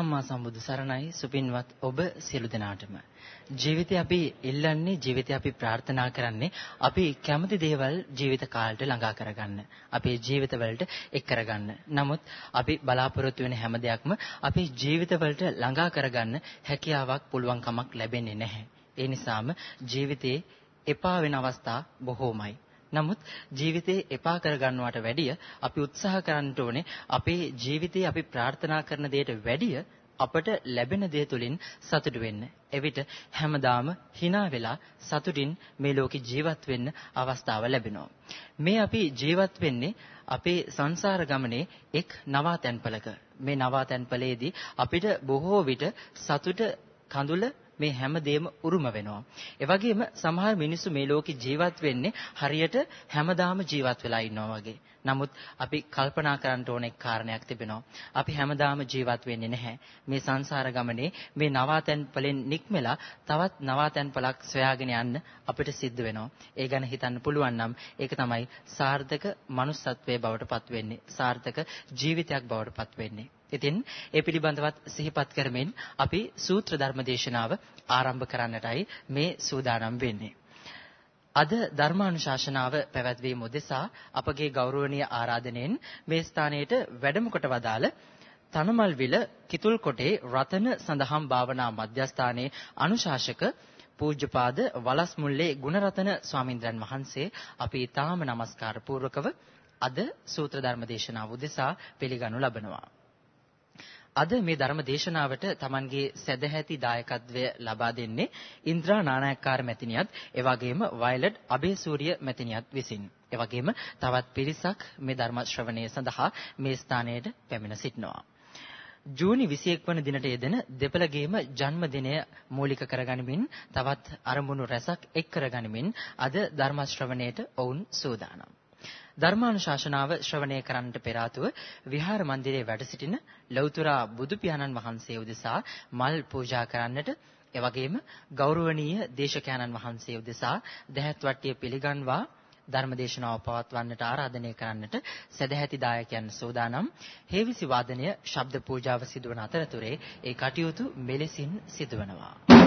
සම්මා සම්බුදු සරණයි. සුපින්වත් ඔබ සියලු දෙනාටම. ජීවිතේ අපි ඉල්ලන්නේ ජීවිතේ අපි ප්‍රාර්ථනා කරන්නේ අපි කැමති දේවල් ජීවිත කාලයට ළඟා කරගන්න. අපේ ජීවිතවලට එක් කරගන්න. නමුත් අපි බලාපොරොත්තු වෙන හැම දෙයක්ම අපේ ජීවිතවලට ළඟා කරගන්න හැකියාවක් පුළුවන් කමක් ලැබෙන්නේ නැහැ. ඒ නිසාම ජීවිතේ එපා වෙන අවස්ථා බොහෝමයි. නමුත් ජීවිතේ එපා කරගන්නවට වැඩිය අපි උත්සාහ කරන්න ඕනේ අපේ ජීවිතේ අපි ප්‍රාර්ථනා කරන දෙයට වැඩිය අපට ලැබෙන දේ තුලින් සතුටු වෙන්න. එවිට හැමදාම hina වෙලා සතුටින් මේ ලෝකේ ජීවත් වෙන්න අවස්ථාව ලැබෙනවා. මේ අපි ජීවත් වෙන්නේ අපේ සංසාර ගමනේ එක් නවාතැන්පලක. මේ නවාතැන්පලේදී අපිට බොහෝ විට සතුට කඳුල මේ හැම දෙයක්ම උරුම වෙනවා. ඒ වගේම සමහර මිනිස්සු මේ ලෝකේ ජීවත් වෙන්නේ හරියට හැමදාම ජීවත් වෙලා ඉන්නවා වගේ. නමුත් අපි කල්පනා කරන්න ඕන එක් කාරණයක් තිබෙනවා. අපි හැමදාම ජීවත් වෙන්නේ නැහැ. මේ සංසාර ගමනේ මේ නවාතැන් වලින් නික්මලා තවත් නවාතැන් පලක් සොයාගෙන යන්න අපිට සිද්ධ වෙනවා. ඒ ගැන හිතන්න පුළුවන් නම් ඒක තමයි සාර්ථක manussත්වයේ බවට පත් වෙන්නේ. සාර්ථක ජීවිතයක් බවට පත් වෙන්නේ. ඉතින් ඒ පිළිබඳවත් සිහිපත් කරමින් අපි සූත්‍ර ධර්ම දේශනාව ආරම්භ කරන්නටයි මේ සූදානම් වෙන්නේ. අද ධර්මානුශාසනාව පැවැත්වීම උදෙසා අපගේ ගෞරවනීය ආරාධනෙන් මේ ස්ථානයට වැඩම කොට වදාළ තනමල්විල කිතුල්කොටේ රතන සඳහම් භාවනා මධ්‍යස්ථානයේ අනුශාසක පූජ්‍යපාද වලස්මුල්ලේ ගුණරතන ස්වාමින්ද්‍රයන් වහන්සේ අපි ඊටාම নমස්කාර පූර්වකව අද සූත්‍ර ධර්ම දේශනාව උදෙසා පිළිගනු ලබනවා. අද මේ ධර්ම දේශනාවට Tamanගේ සැදැහැති දායකත්වය ලබා දෙන්නේ ඉන්ද්‍රා නානායක්කාර මැතිණියත් එවැගේම වයලට් අබේසූරිය මැතිණියත් විසින්. එවැගේම තවත් පිරිසක් මේ ධර්ම ශ්‍රවණය සඳහා මේ ස්ථානයට පැමිණ සිටිනවා. ජූනි 21 වන දිනට යෙදෙන දෙපළගේම ජන්මදිනය මූලික කරගනිමින් තවත් අරමුණු රැසක් එක් කරගනිමින් අද ධර්ම ශ්‍රවණයට ඔවුන් සූදානම්. ධර්මානුශාසනාව ශ්‍රවණය කරන්නට පෙර ආතුව විහාර මන්දිරයේ වැඩ සිටින ලෞතර බුදු පියාණන් වහන්සේ උදෙසා මල් පූජා කරන්නට එවැගේම ගෞරවනීය දේශකයන්න් වහන්සේ උදෙසා දැහැත් වට්ටිය පිළිගන්වා ධර්මදේශනාව පවත්වන්නට ආරාධනය කරන්නට සදැහැති දායකයන් සෝදානම්. හේවිසි වාදනය ශබ්ද පූජාව සිදුවන අතරතුරේ ඒ කටයුතු මෙලෙසින් සිදුවනවා.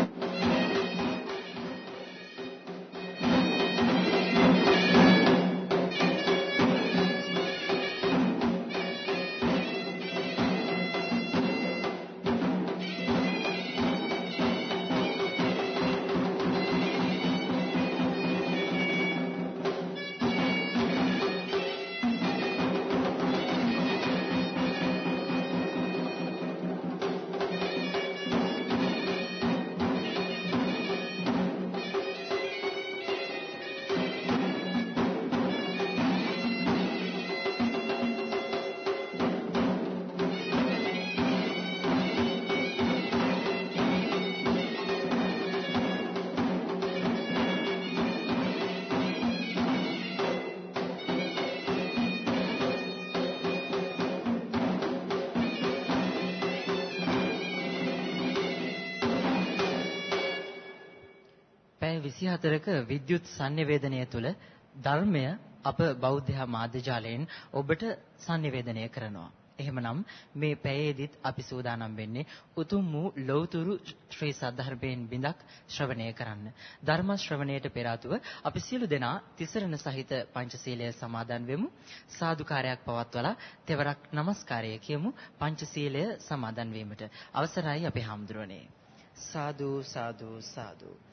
පැය 24ක විද්‍යුත් sannivedanaya තුල ධර්මය අප බෞද්ධ මාධ්‍ය ජාලයෙන් ඔබට sannivedanaya කරනවා. එහෙමනම් මේ පැයේදීත් අපි සූදානම් වෙන්නේ උතුම් වූ ලෞතුරු ශ්‍රී සද්ධර්මයෙන් බිඳක් ශ්‍රවණය කරන්න. ධර්ම ශ්‍රවණයට පෙර අපි සියලු දෙනා තිසරණ සහිත පංචශීලය සමාදන් වෙමු. සාදුකාරයක් පවත්වලා තෙවරක් নমස්කාරය කියමු පංචශීලය සමාදන් වීමට. අවසරයි අපේ හාමුදුරනේ. සාදු සාදු සාදු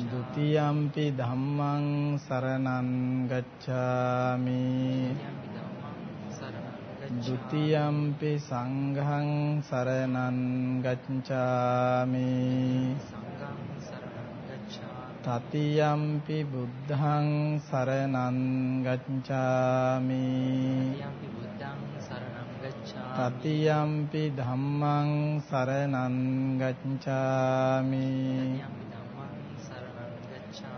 ဒ ුතියම්පි ධම්මං සරණං ගච්ඡාමි ගච්ඡාමි ဒ ුතියම්පි සංඝං සරණං ගච්ඡාමි සංඝං සරණං ගච්ඡාමි තතියම්පි බුද්ධං සරණං ගච්ඡාමි යම්පි බුද්ධං සරණං ගච්ඡාමි තතියම්පි ධම්මං සරණං ගච්ඡාමි යම්පි ධම්මං සරණං ගච්ඡාමි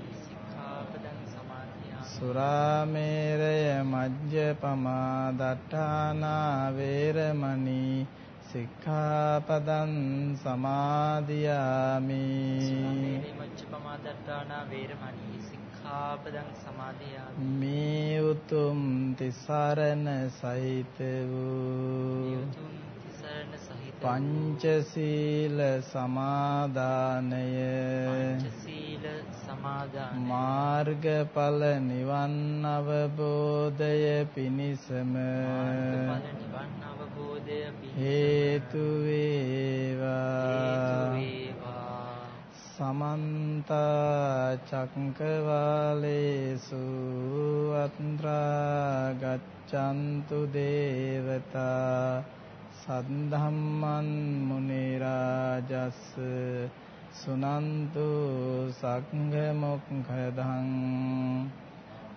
සුරාමේරය මජ්ජපමා දට්ඨානා වේරමණී සික්ඛාපදං සමාදියාමි. සුරාමේරේ මච්චපමාදට්ඨානා වේරමණී සික්ඛාපදං සමාදියාමි. මේ උතුම් තිසරණ සහිත වූ පංචශීල සමාදානය. පංචශීල සමාදාන මාර්ගඵල නිවන් අවබෝධය පිණිසම. මාර්ගඵල නිවන් අවබෝධය පිණිස හේතු වේවා. සමන්ත චක්කවාලේසු අත්‍රා ගච්ඡන්තු දේවතා සද්ධම්මන් මුනි රාජස් සුනන්තු සංඝ මොක්ඛදං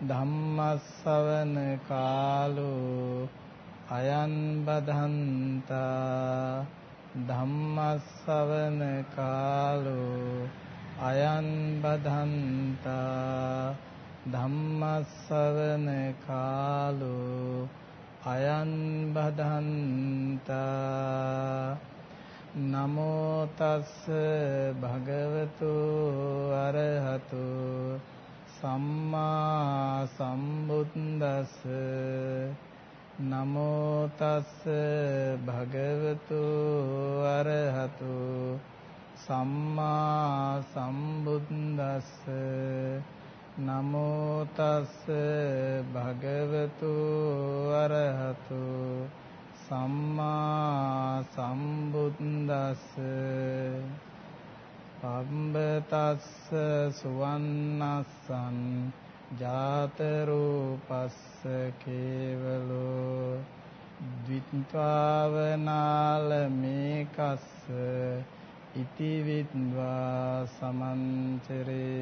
ධම්මස්සවන කාලෝ අයන් බදන්තා ධම්මස්සවන කාලෝ අයන් බදන්තා ධම්මස්සවන කාලෝ අයන් බදන්තා නමෝ තස්ස භගවතු අරහතු සම්මා සම්බුද්දස්ස නමෝ තස්ස භගවතු අරහතු සම්මා සම්බුද්දස්ස නමෝ තස්ස භගවතු අරහතු සම්මා සම්බුද්දස්ස පම්බතස්ස සුවන්නස්සං ජාත රූපස්ස කේවලෝ ද්විත්වාවනාල මේකස්ස ඉති විද්වා සමන්චරේති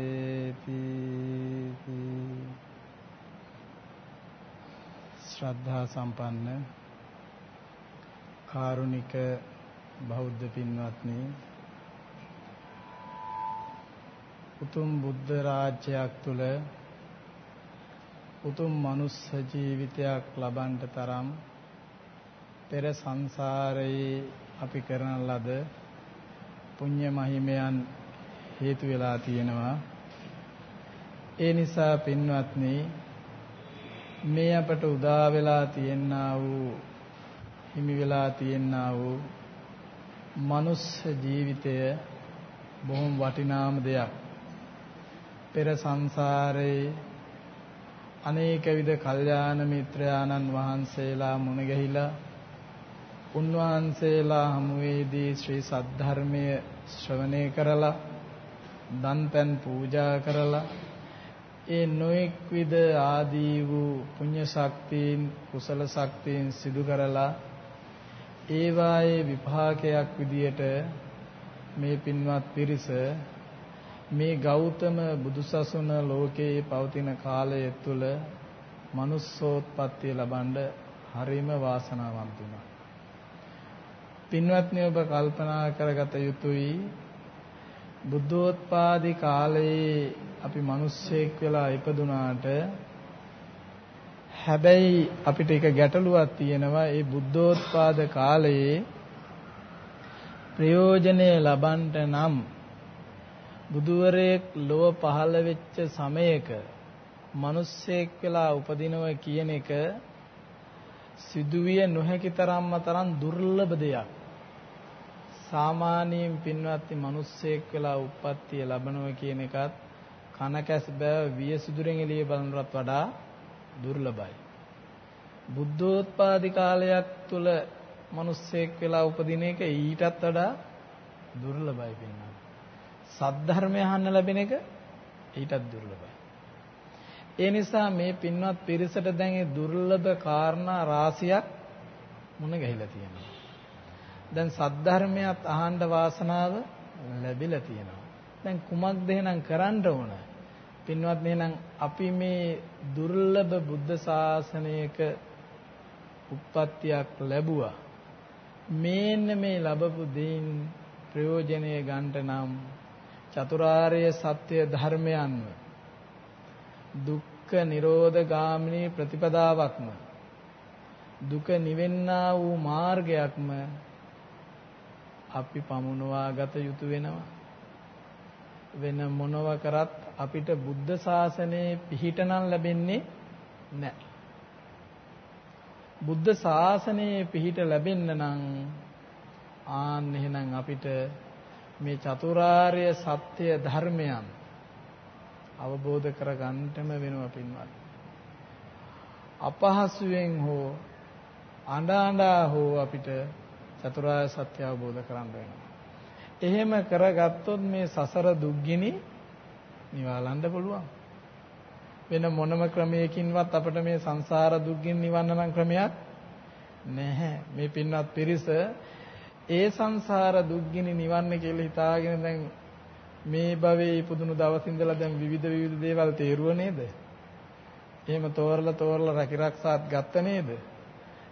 ශ්‍රද්ධා සම්පන්න කාරුණික බෞද්ධ පින්වත්නි උතුම් බුද්ධ රාජ්‍යයක් තුල උතුම් මනුස්ස ජීවිතයක් ලබන්නට තරම් පෙර සංසාරයේ අපි කරන ලද පුණ්‍ය මහිමයන් හේතු වෙලා තියෙනවා. ඒ නිසා පින්වත්නි මේ අපට උදා වෙලා තියෙනා වූ හිමි වෙලා තියෙනා වූ මනුස්ස ජීවිතය බොහොම වටිනාම දෙයක්. පෙර සංසාරේ අනේක විද කල්යාණ මිත්‍රයාණන් වහන්සේලා මුණ ගැහිලා උන්වහන්සේලා හමුවේදී ශ්‍රී සද්ධර්මය ශ්‍රවණය කරලා දන්පැන් පූජා කරලා ඒ නොඑක් විද ආදී වූ පුණ්‍ය ශක්තියින් කුසල ශක්තියින් සිදු කරලා ඒවායේ විපාකයක් විදියට මේ පින්වත් පිරිස මේ ගෞතම බුදුසසුන ලෝකයේ පවතින කාලය තුල manussෝත්පත්තිය ලබනද හරිම වාසනාවන්ත වුණා. පින්වත්නි ඔබ කල්පනා කරගත යුතුයි බුද්ධෝත්පාදි කාලයේ අපි මිනිස්සෙක් වෙලා ඉපදුනාට හැබැයි අපිට එක ගැටලුවක් තියෙනවා ඒ බුද්ධෝත්පාද කාලයේ ප්‍රයෝජනය ලබන්නට නම් බුදුවරයෙක් ලොව පහළ වෙච්ච සමයක මිනිස්සෙක් වෙලා උපදිනවා කියන එක සිදුවිය නොහැකි තරම්ම තරම් දුර්ලභ දෙයක්. සාමාන්‍යයෙන් පින්වත්නි මිනිස්සෙක් වෙලා උප්පත්තිය ලබනවා කියන එකත් කන කැස් බෑ වියසුදුරෙන් එළිය බලනටත් වඩා දුර්ලභයි. බුද්ධෝත්පාදි කාලයක් තුල මිනිස්සෙක් වෙලා උපදින එක ඊටත් වඩා දුර්ලභයි පින්නම්. සද්ධර්මය අහන්න ලැබෙන එක ඊටත් දුර්ලභයි. ඒ නිසා මේ පින්වත් පිරිසට දැන් ඒ දුර්ලභ කාරණා රාශියක් මුණ ගැහිලා තියෙනවා. දැන් සද්ධර්මයක් අහන්න වාසනාව ලැබිලා තියෙනවා. දැන් කුමක්ද එහෙනම් කරන්න ඕන? පින්වත්නි එහෙනම් අපි මේ දුර්ලභ බුද්ධ ශාසනයක උප්පත්තියක් ලැබුවා. මේන්න මේ ලැබපු දෙයින් ප්‍රයෝජනය ගන්නට නම් චතුරාර්ය සත්‍ය ධර්මයන්ව දුක්ඛ නිරෝධ ගාමිනී ප්‍රතිපදාවක්ම දුක නිවෙන්නා වූ මාර්ගයක්ම අපි පමුණවා ගත යුතු වෙනවා වෙන මොනව කරත් අපිට බුද්ධ ශාසනයේ පිහිටනම් ලැබෙන්නේ නැහැ බුද්ධ ශාසනයේ පිහිට ලැබෙන්න නම් ආන්න එහෙනම් අපිට මේ චතුරාර්ය සත්‍ය ධර්මයන් අවබෝධ කරගන්නටම වෙනවා පින්වත්. අපහසුයෙන් හෝ අඬ අඬා හෝ අපිට චතුරාර්ය සත්‍ය අවබෝධ කරගන්න වෙනවා. එහෙම කරගත්තොත් මේ සසර දුක්ගිනි නිවාලන්න පුළුවන්. වෙන මොනම ක්‍රමයකින්වත් අපිට මේ සංසාර දුක්ගින් නිවන්න නම් ක්‍රමයක් නැහැ. මේ පින්වත් පිරිස ඒ සංසාර දුක්ගිනි නිවන්න කියලා හිතාගෙන දැන් මේ භවයේ ඉපදුණු දවස් ඉඳලා දැන් විවිධ විවිධ දේවල් තේරුව නේද? එහෙම තෝරලා තෝරලා රැකිරක්සාත් ගත්ත නේද?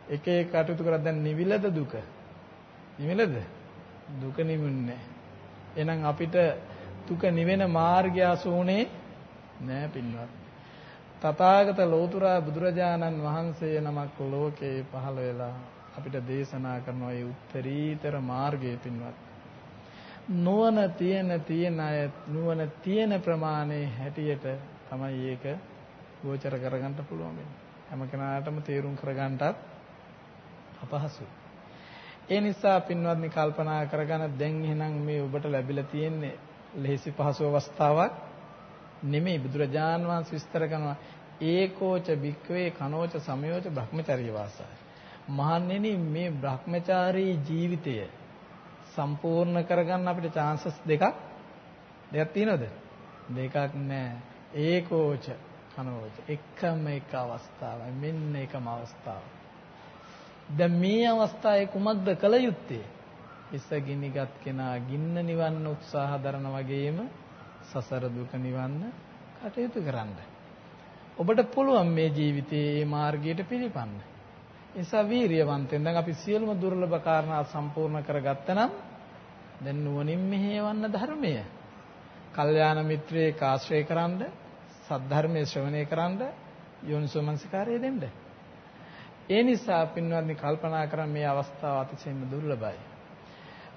එක එක කටයුතු කරලා දැන් නිවිලද දුක? නිවිලද? දුක නිමුන්නේ. එහෙනම් අපිට දුක නිවෙන මාර්ගය අසුනේ නෑ පින්වත්. තථාගත ලෝතුරා බුදුරජාණන් වහන්සේ නමක් ලෝකේ පහළ වෙලා අපිට දේශනා කරන ඒ උත්තරීතර මාර්ගය පින්වත් නුවණ තියෙන තියෙන අය නුවණ තියෙන ප්‍රමාණය හැටියට තමයි ඒක ගෝචර කරගන්න පුළුවන් වෙන්නේ හැම කෙනාටම තේරුම් කරගන්නටත් අපහසුයි ඒ නිසා පින්වත්නි කල්පනා කරගන්න දැන් එහෙනම් මේ ඔබට ලැබිලා තියෙන්නේ ලෙහෙසි පහසු අවස්ථාවක් නෙමෙයි බුදුරජාන් වහන්සේ විස්තර කරනවා ඒකෝච භික්ඛවේ කනෝච සමයෝච භ්‍රමචර්ය වාසය. මහන්නේනි මේ භ්‍රමචාරී ජීවිතය සම්පූර්ණ කරගන්න අපිට chances දෙකක් දෙකක් තියෙනවද? දෙකක් නෑ. ඒකෝච කනෝච එකම එක අවස්ථාවයි මෙන්න එකම අවස්ථාව. දැන් මේ අවස්ථාවේ කුමක්ද කළ යුත්තේ? ඉස්ස ගිනිගත් කෙනා ගින්න නිවන්න උත්සාහ දරන වගේම සසර දුක නිවන්න කටයුතු කරන්න. ඔබට පුළුවන් මේ ජීවිතයේ මේ මාර්ගයට පිළිපන්න. නිසා වීරියවන්තෙන් දැන් අපි සියලුම දුර්ලභ කාරණා සම්පූර්ණ කරගත්තනම් දැන් නුවණින් මෙහෙවන්න ධර්මය. කල්යාණ මිත්‍රයේ ආශ්‍රය කරන්ඩ, සද්ධර්මයේ ශ්‍රවණය කරන්ඩ, යෝනිසෝමනසිකාරය දෙන්න. ඒ නිසා පින්වත්නි කල්පනා කරන් මේ අවස්ථාව අතිශයින්ම දුර්ලභයි.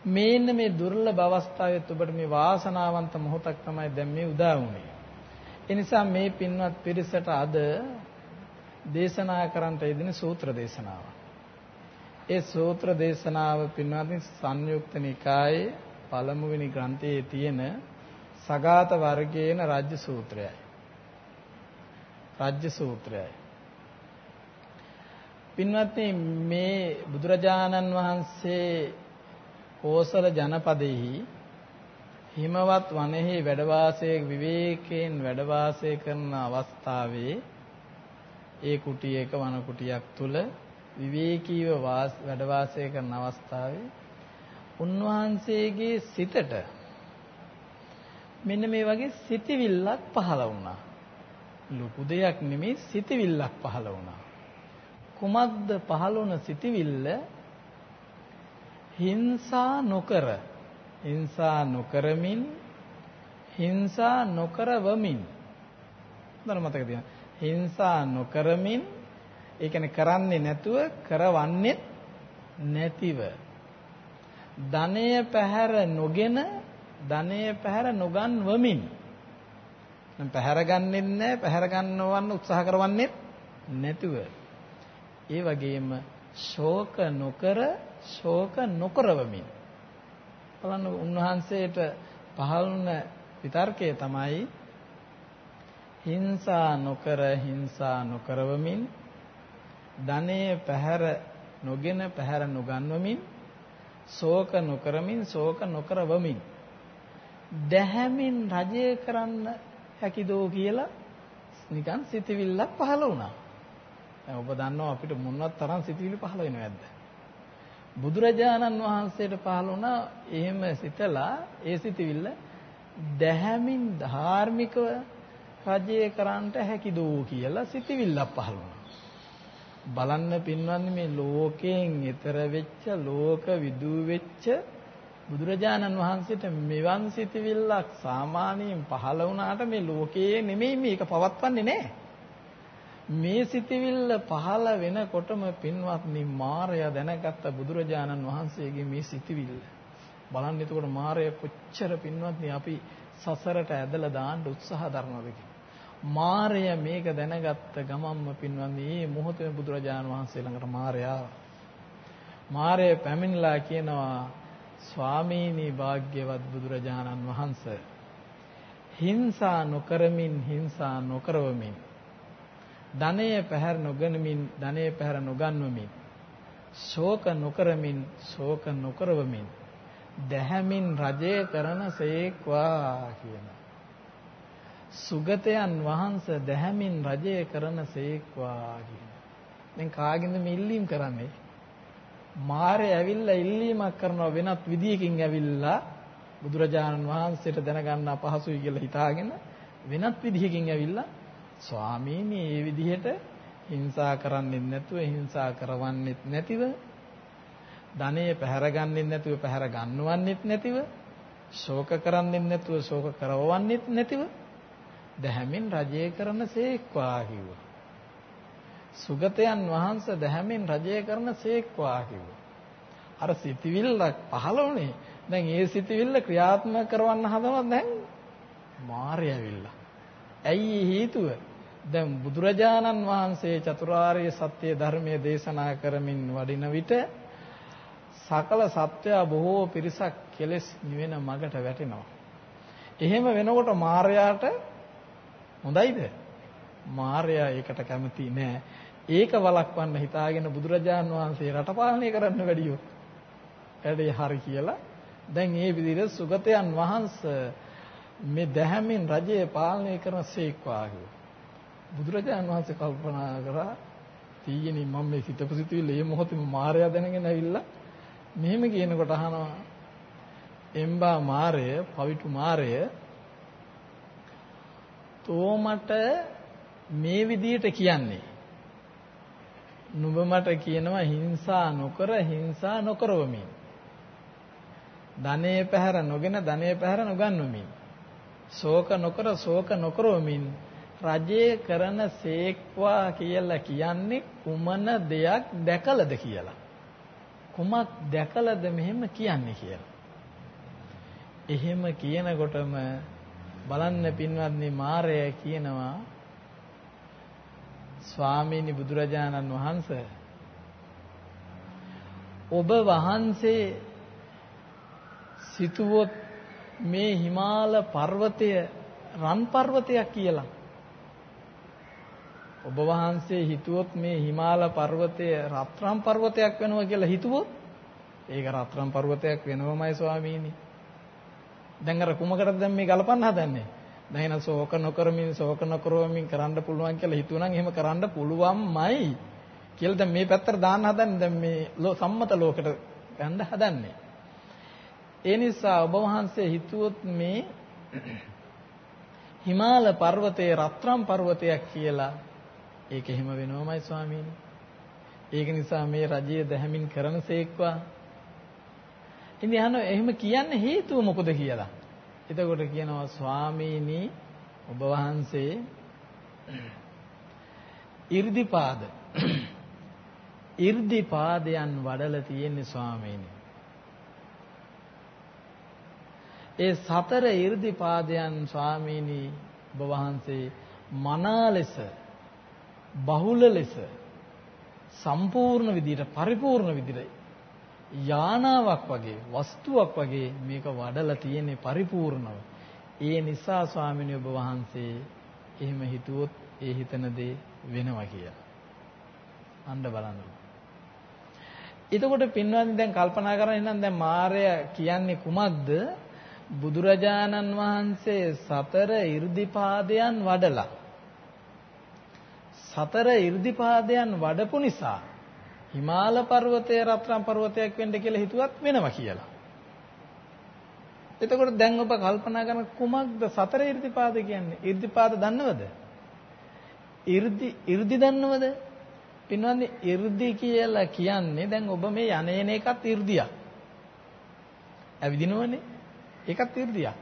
මේන්න මේ දුර්ලභ අවස්ථාවෙත් ඔබට මේ වාසනාවන්ත මොහොතක් තමයි දැන් මේ උදා වුනේ. ඒ නිසා මේ පින්වත් පිරිසට අද දේශනා කරන්නට යෙදෙන සූත්‍ර දේශනාව. ඒ සූත්‍ර දේශනාව පින්වත්නි සංයුක්ත නිකායේ පළමුවෙනි ග්‍රන්ථයේ තියෙන සගත වර්ගයේන රාජ්‍ය සූත්‍රයයි. රාජ්‍ය සූත්‍රයයි. පින්වත්නි මේ බුදුරජාණන් වහන්සේ කෝසල ජනපදෙහි හිමවත් වනයේ වැඩ වාසයේ විවේකයෙන් වැඩ වාසය කරන අවස්ථාවේ ඒ කුටියක වන කුටියක් තුල විවේකීව වැඩ වාසය කරන අවස්ථාවේ උන්වහන්සේගේ සිතට මෙන්න මේ වගේ සිතිවිල්ලක් පහළ වුණා. ලොකු දෙයක් නෙමෙයි සිතිවිල්ලක් පහළ වුණා. කුමක්ද පහළ වුණ සිතිවිල්ල? හිංසා නොකර. හිංසා නොකරමින් හිංසා නොකරවමින්. දර මතක තියන්න. හිංසා නොකරමින් ඒ කියන්නේ කරන්නේ නැතුව කරවන්නේ නැතිව. ධනය පැහැර නොගෙන ධනය පැහැර නොගන්වමින්. නම් පැහැර ගන්නෙත් නැහැ පැහැර ගන්නවන්න උත්සාහ කරවන්නේ නැතුව. ඒ වගේම ශෝක නොකර ශෝක නොකරවමින් බලන්න උන්වහන්සේට පහළුන විතර්කය තමයි හිංසා නොකර හිංසා නොකරවමින් ධනය පැහැර නොගෙන පැහැර නොගන්වමින් ශෝක නොකරමින් ශෝක නොකරවමින් දැහැමින් රජය කරන්න හැකිදෝ කියලා නිකන් සිතවිල්ලක් පහළ වුණා. දැන් ඔබ දන්නවා අපිට මොනවත් තරම් සිතවිලි පහළ වෙනවද නැද්ද? බුදුරජාණන් වහන්සේට පහළ වුණා එහෙම සිතලා ඒ සිතවිල්ල දැහැමින් ධාර්මිකව රජය කරන්නට හැකිදෝ කියලා සිතවිල්ලක් පහළ වුණා. බලන්න පින්වත්නි මේ ලෝකයෙන් ඈතර වෙච්ච ලෝක විදූ වෙච්ච බුදුරජාණන් වහන්සේට මෙවන් සිතවිල්ලක් සාමාන්‍යයෙන් පහළ වුණාට මේ ලෝකයේ නෙමෙයි මේක පවත්වන්නේ නැහැ. මේ සිතවිල්ල පහළ වෙනකොටම පින්වත්නි මාරය දැනගත්ත බුදුරජාණන් වහන්සේගේ මේ සිතවිල්ල. බලන්න එතකොට මාරය කොච්චර පින්වත්නි අපි සසරට ඇදලා දාන්න උත්සාහ දරනවද මාරය මේක දැනගත්ත ගමම්ම පින්වත්නි මේ මොහොතේ බුදුරජාණන් වහන්සේ ළඟට මාරය ආවා. මාරය පැමිණලා කියනවා ස්වාමීනි භාග්‍යවත් බුදුරජාණන් වහන්සේ හිංසා නොකරමින් හිංසා නොකරවමින් ධනය පැහැර නොගනිමින් ධනය පැහැර නොගන්වමින් ශෝක නොකරමින් ශෝක නොකරවමින් දැහැමින් රජය කරන සේක්වා කියන. සුගතයන් වහන්සේ දැහැමින් රජය කරන සේක්වා කියන. දැන් කාගෙන්ද මේ ඉල්ලීම් කරන්නේ? මාරය ඇවිල්ලා ඉල්ලීමක් කරනවා වෙනත් විදියකින් ඇවිල්ලා බුදුරජාණන් වහන්සේට දැනගන්න අපහසුයි කියලා හිතාගෙන වෙනත් විදියකින් ඇවිල්ලා ස්වාමීනි මේ විදිහට හිංසා කරන්නෙත් නැතුව හිංසා කරවන්නෙත් නැතිව ධනෙ පැහැරගන්නෙත් නැතුව පැහැර ගන්නවන්නෙත් නැතිව ශෝක කරන්නෙත් නැතුව ශෝක කරවන්නෙත් නැතිව දැහැමින් රජය කරන සේක්වා කිව්වා සුගතයන් වහන්සේ දැහැමින් රජය කරන සේක්වා කිව්වා. අර සිතවිල්ලක් පහළ වුණේ. දැන් ඒ සිතවිල්ල ක්‍රියාත්මක කරවන්න හදනවා දැන් මාරය ඇවිල්ලා. ඇයි හේතුව? දැන් බුදුරජාණන් වහන්සේ චතුරාර්ය සත්‍ය ධර්මයේ දේශනා කරමින් වඩින විට සකල සත්‍යය බොහෝ පිරිසක් කෙලෙස් නිවෙන මගට වැටෙනවා. එහෙම වෙනකොට මාරයාට හොඳයිද? මාරයා ඒකට කැමති නෑ. ඒක වළක්වන්න හිතාගෙන බුදුරජාන් වහන්සේ රට පාලනය කරන්න වැඩියොත් වැඩේ හරි කියලා දැන් මේ විදිහට සුගතයන් වහන්සේ මේ දැහැමින් රජය පාලනය කරන සේක්වා බුදුරජාන් වහන්සේ කල්පනා කරා තීයනි මම මේ සිතපු සිතුවිල්ල මේ මොහොතේම මායя දැනගෙන ඇවිල්ලා මෙහෙම කියනකොට අහනවා එම්බා මාරය පවිතු මාරය තෝමට මේ විදියට කියන්නේ නුඹ මට කියනවා හිංසා නොකර හිංසා නොකරවමින්. ධනේ පැහැර නොගෙන ධනේ පැහැර නොගන්වමින්. ශෝක නොකර ශෝක නොකරවමින් රජේ කරන සේක්වා කියලා කියන්නේ කුමන දෙයක් දැකලද කියලා. කුමක් දැකලද මෙහෙම කියන්නේ කියලා. එහෙම කියනකොටම බලන්න පින්වත්නි මාරය කියනවා ස්වාමීනි බුදුරජාණන් වහන්සේ ඔබ වහන්සේ සිතුවොත් මේ හිමාල පර්වතය රන් පර්වතයක් කියලා. ඔබ වහන්සේ හිතුවොත් මේ හිමාල පර්වතය රත්රන් පර්වතයක් වෙනවා කියලා හිතුවොත් ඒක රත්රන් පර්වතයක් වෙනවමයි ස්වාමීනි. දැන් අර කුමකටද දැන් මේ ගලපන්න හදන්නේ? දැන් එහෙනම් ශෝක නොකරමින් ශෝක නොකරමින් කරන්න පුළුවන් කියලා හිතුවනම් එහෙම කරන්න පුළුවන්මයි කියලා දැන් මේ පැත්තට දාන්න හදන්නේ. දැන් මේ සම්මත ලෝකෙට ගන්න හදන්නේ. ඒ නිසා ඔබ වහන්සේ හිතුවොත් මේ හිමාල පර්වතයේ රත්‍රම් පර්වතයක් කියලා ඒක එහෙම වෙනවමයි ස්වාමීනි. ඒක නිසා මේ රජය දැහැමින් කරනසේක්වා. ඉතින් අහන එහෙම කියන්න හේතුව මොකද කියලා. එතකොට කියනවා ස්වාමීනි ඔබ වහන්සේ 이르දිපාද 이르දිපාදයන් වඩලා තියෙන්නේ ස්වාමීනි. ඒ සතර 이르දිපාදයන් ස්වාමීනි ඔබ වහන්සේ මනා ලෙස බහුල ලෙස සම්පූර්ණ විදිහට පරිපූර්ණ විදිහට යානාවක් වගේ වස්තුවක් වගේ මේක වඩලා තියෙන්නේ පරිපූර්ණව. ඒ නිසා ස්වාමීනි ඔබ වහන්සේ එහෙම හිතුවොත් ඒ හිතන දේ වෙනවා කියලා. අන්න බලන්න. එතකොට පින්වත්නි දැන් කල්පනා කරලා ඉන්නම් දැන් මාර්ය කියන්නේ කුමක්ද? බුදුරජාණන් වහන්සේ සතර 이르දිපාදයන් වඩලා සතර 이르දිපාදයන් වඩපු නිසා හිමාල පර්වතය රත්රන් පර්වතයක් වෙන්න කියලා හිතුවත් වෙනවා කියලා. එතකොට දැන් ඔබ කල්පනා කරන කුමක්ද සතර 이르දිපාද කියන්නේ? 이르දිපාද දන්නවද? 이르දි 이르දි දන්නවද? පින්වත්නි 이르දි කියලා කියන්නේ දැන් ඔබ මේ යන්නේන එකත් 이르දියක්. ඇවිදිනවනේ. ඒකත් 이르දියක්.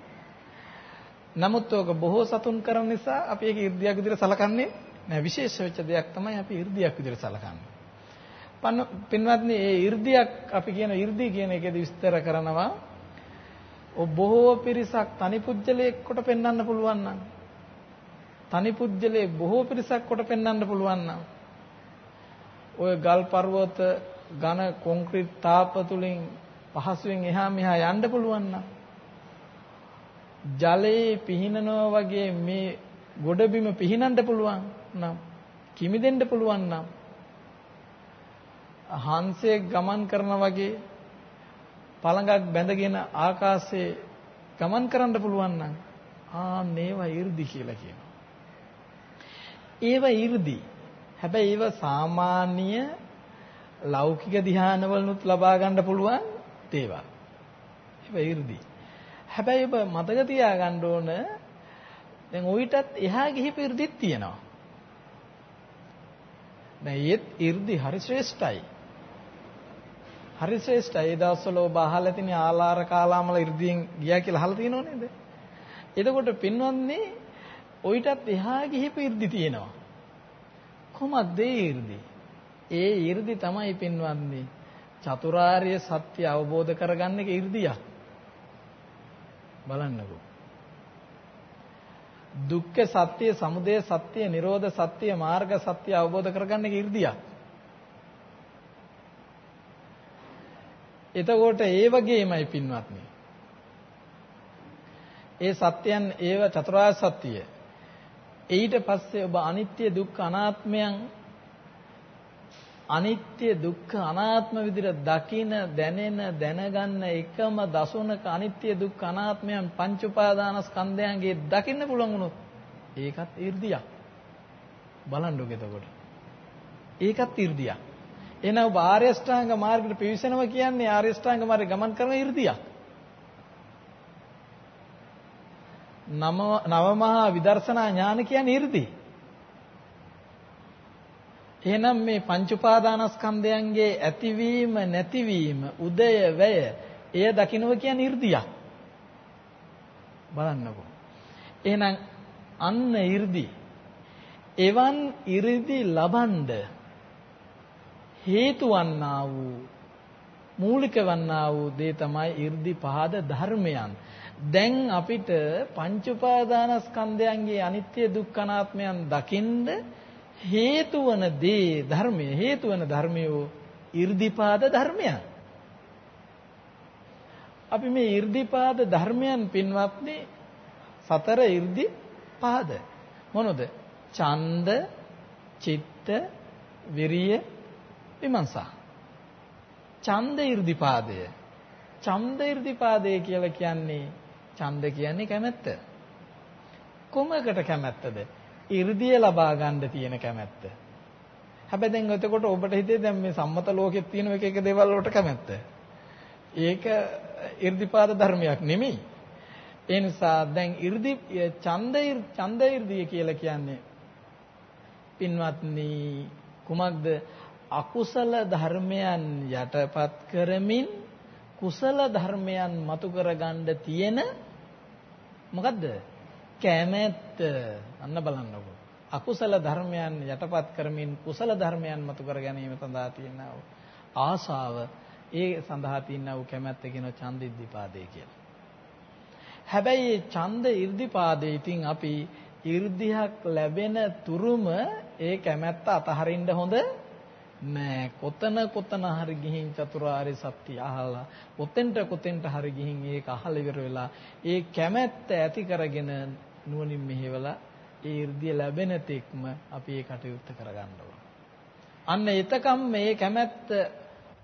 නමුත් ඕක බොහෝ සතුන් කරන නිසා අපි ඒක 이르දියක් විදිහට සලකන්නේ නැහැ. විශේෂ වෙච්ච දෙයක් තමයි අපි 이르දියක් විදිහට සලකන්නේ. පින්වත්නි මේ 이르දියක් අපි කියන 이르දි කියන එකේදී විස්තර කරනවා ඔ බොහෝ පිරිසක් තනි පුජ්‍යලයක් කොට පෙන්වන්න පුළුවන් නම් තනි පුජ්‍යලේ බොහෝ පිරිසක් කොට පෙන්වන්න පුළුවන් නම් ඔය ගල් පර්වත ඝන කොන්ක්‍රීට් තාප තුලින් පහසුවෙන් එහා මෙහා යන්න පුළුවන් නම් ජලයේ පිහිනනවා වගේ මේ ගොඩබිම පිහිනන්න පුළුවන් නම් කිමිදෙන්න පුළුවන් නම් හංසයෙක් ගමන් කරනා වගේ පළඟක් බැඳගෙන ආකාශයේ ගමන් කරන්න පුළුවන් නම් ආ මේවා 이르දි කියලා කියනවා. ඒවා 이르දි. හැබැයි ඒවා සාමාන්‍ය ලෞකික ධානවලුත් ලබා ගන්න පුළුවන් දේවල්. ඒවා 이르දි. හැබැයි ඔබ මතක තියාගන්න ඕන දැන් ওইටත් එහා ගිහිපු 이르දිත් තියෙනවා. දැන් ඊත් 이르දි හරි ශ්‍රේෂ්ඨයි. හරි ශ්‍රේෂ්ඨයි. ඒ දවස්වල ඔබ අහලා තියෙන ආලාර කාලාමල 이르දියෙන් ගියා කියලා අහලා තියෙනව නේද? එතකොට පින්වත්නි ওইටත් එහා ගිහිපු 이르දි තියෙනවා. කොහොමද ඒ 이르දි? ඒ 이르දි තමයි පින්වත්නි චතුරාර්ය සත්‍ය අවබෝධ කරගන්න එක 이르දියක්. බලන්නකෝ. දුක්ඛ සත්‍ය, සමුදය සත්‍ය, නිරෝධ සත්‍ය, මාර්ග සත්‍ය අවබෝධ කරගන්න එක 이르දියක්. එතකොට ඒ වගේමයි පින්වත්නි. ඒ සත්‍යයන් ඒව චතුරාර්ය සත්‍යය. ඊට පස්සේ ඔබ අනිත්‍ය දුක්ඛ අනාත්මයන් අනිත්‍ය දුක්ඛ අනාත්ම විදිහට දකින දැනෙන දැනගන්න එකම දසුණක අනිත්‍ය දුක්ඛ අනාත්මයන් පංච උපාදානස්කන්ධයන්ගේ දකින්න පුළුවන් වුණොත් ඒකත් 이르දියක් බලන්නකෝ එතකොට. ඒකත් 이르දියක් එහෙනම් ආර්ය ශ්‍රාංග මාර්ගයට පිවිසෙනවා කියන්නේ ආර්ය ශ්‍රාංග මාර්ගේ ගමන් කරන 이르දියක් නව මහා විදර්ශනා ඥාන කියන්නේ 이르දියක් එහෙනම් මේ පංච උපාදානස්කන්ධයන්ගේ ඇතිවීම නැතිවීම උදය වැය එය දකින්නවා කියන්නේ 이르දියක්. බලන්නකෝ. එහෙනම් අන්න 이르දි. එවන් 이르දි ලබන්ද හේතු වන්නා වූ මූලික වන්නා වූ දේ තමයි 이르දි පහද ධර්මයන්. දැන් අපිට පංච උපාදානස්කන්ධයන්ගේ අනිත්‍ය දුක්ඛනාත්මයන් දකින්ද හේතු වන දේ ධර්මය හේතු වන ධර්මයෝ 이rdipāda ධර්මයන්. අපි මේ 이rdipāda ධර්මයන් පින්වත්නි සතර 이rdipāද මොනොද? ඡන්ද, චිත්ත, විරිය, විමර්ශා. ඡන්ද 이rdipāදය. ඡන්ද 이rdipāදය කියලා කියන්නේ ඡන්ද කියන්නේ කැමැත්ත. කොමකට කැමැත්තද? 이르දිය ලබා ගන්න තියෙන කැමැත්ත. හැබැයි දැන් එතකොට ඔබට හිතේ දැන් මේ සම්මත ලෝකෙත් තියෙන එක එක දේවල් වලට කැමැත්ත. ඒක 이르දිපාද ධර්මයක් නෙමෙයි. ඒ නිසා දැන් 이르දි ඡන්දය ඡන්දය 이르දිය කියලා කියන්නේ පින්වත්නි කුමක්ද අකුසල ධර්මයන් යටපත් කරමින් කුසල ධර්මයන් මතු කරගන්න තියෙන මොකද්ද කැමැත්ත අන්න බලන්නකො. අකුසල ධර්මයන් යටපත් කරමින් කුසල ධර්මයන් මතු කර ගැනීම සඳහා තියෙනා වූ ආශාව ඒ සඳහා තියෙනා වූ කැමැත්ත කියන ඡන්දිද්දිපාදේ කියලා. හැබැයි මේ ඡන්ද irdipaදේ ඉතින් අපි irdiyak ලැබෙන තුරුම ඒ කැමැත්ත අතහරින්න හොඳ නෑ කොතන කොතන හරි ගිහින් චතුරාර්ය සත්‍ය අහලා කොතෙන්ට කොතෙන්ට හරි ගිහින් ඒක අහලා ඉවර වෙලා ඒ කැමැත්ත ඇති කරගෙන නුවණින් මෙහෙवला ඒ 이르දිය ලැබෙන තෙක්ම අපි ඒ කටයුත්ත කරගන්න අන්න එතකම් මේ කැමැත්ත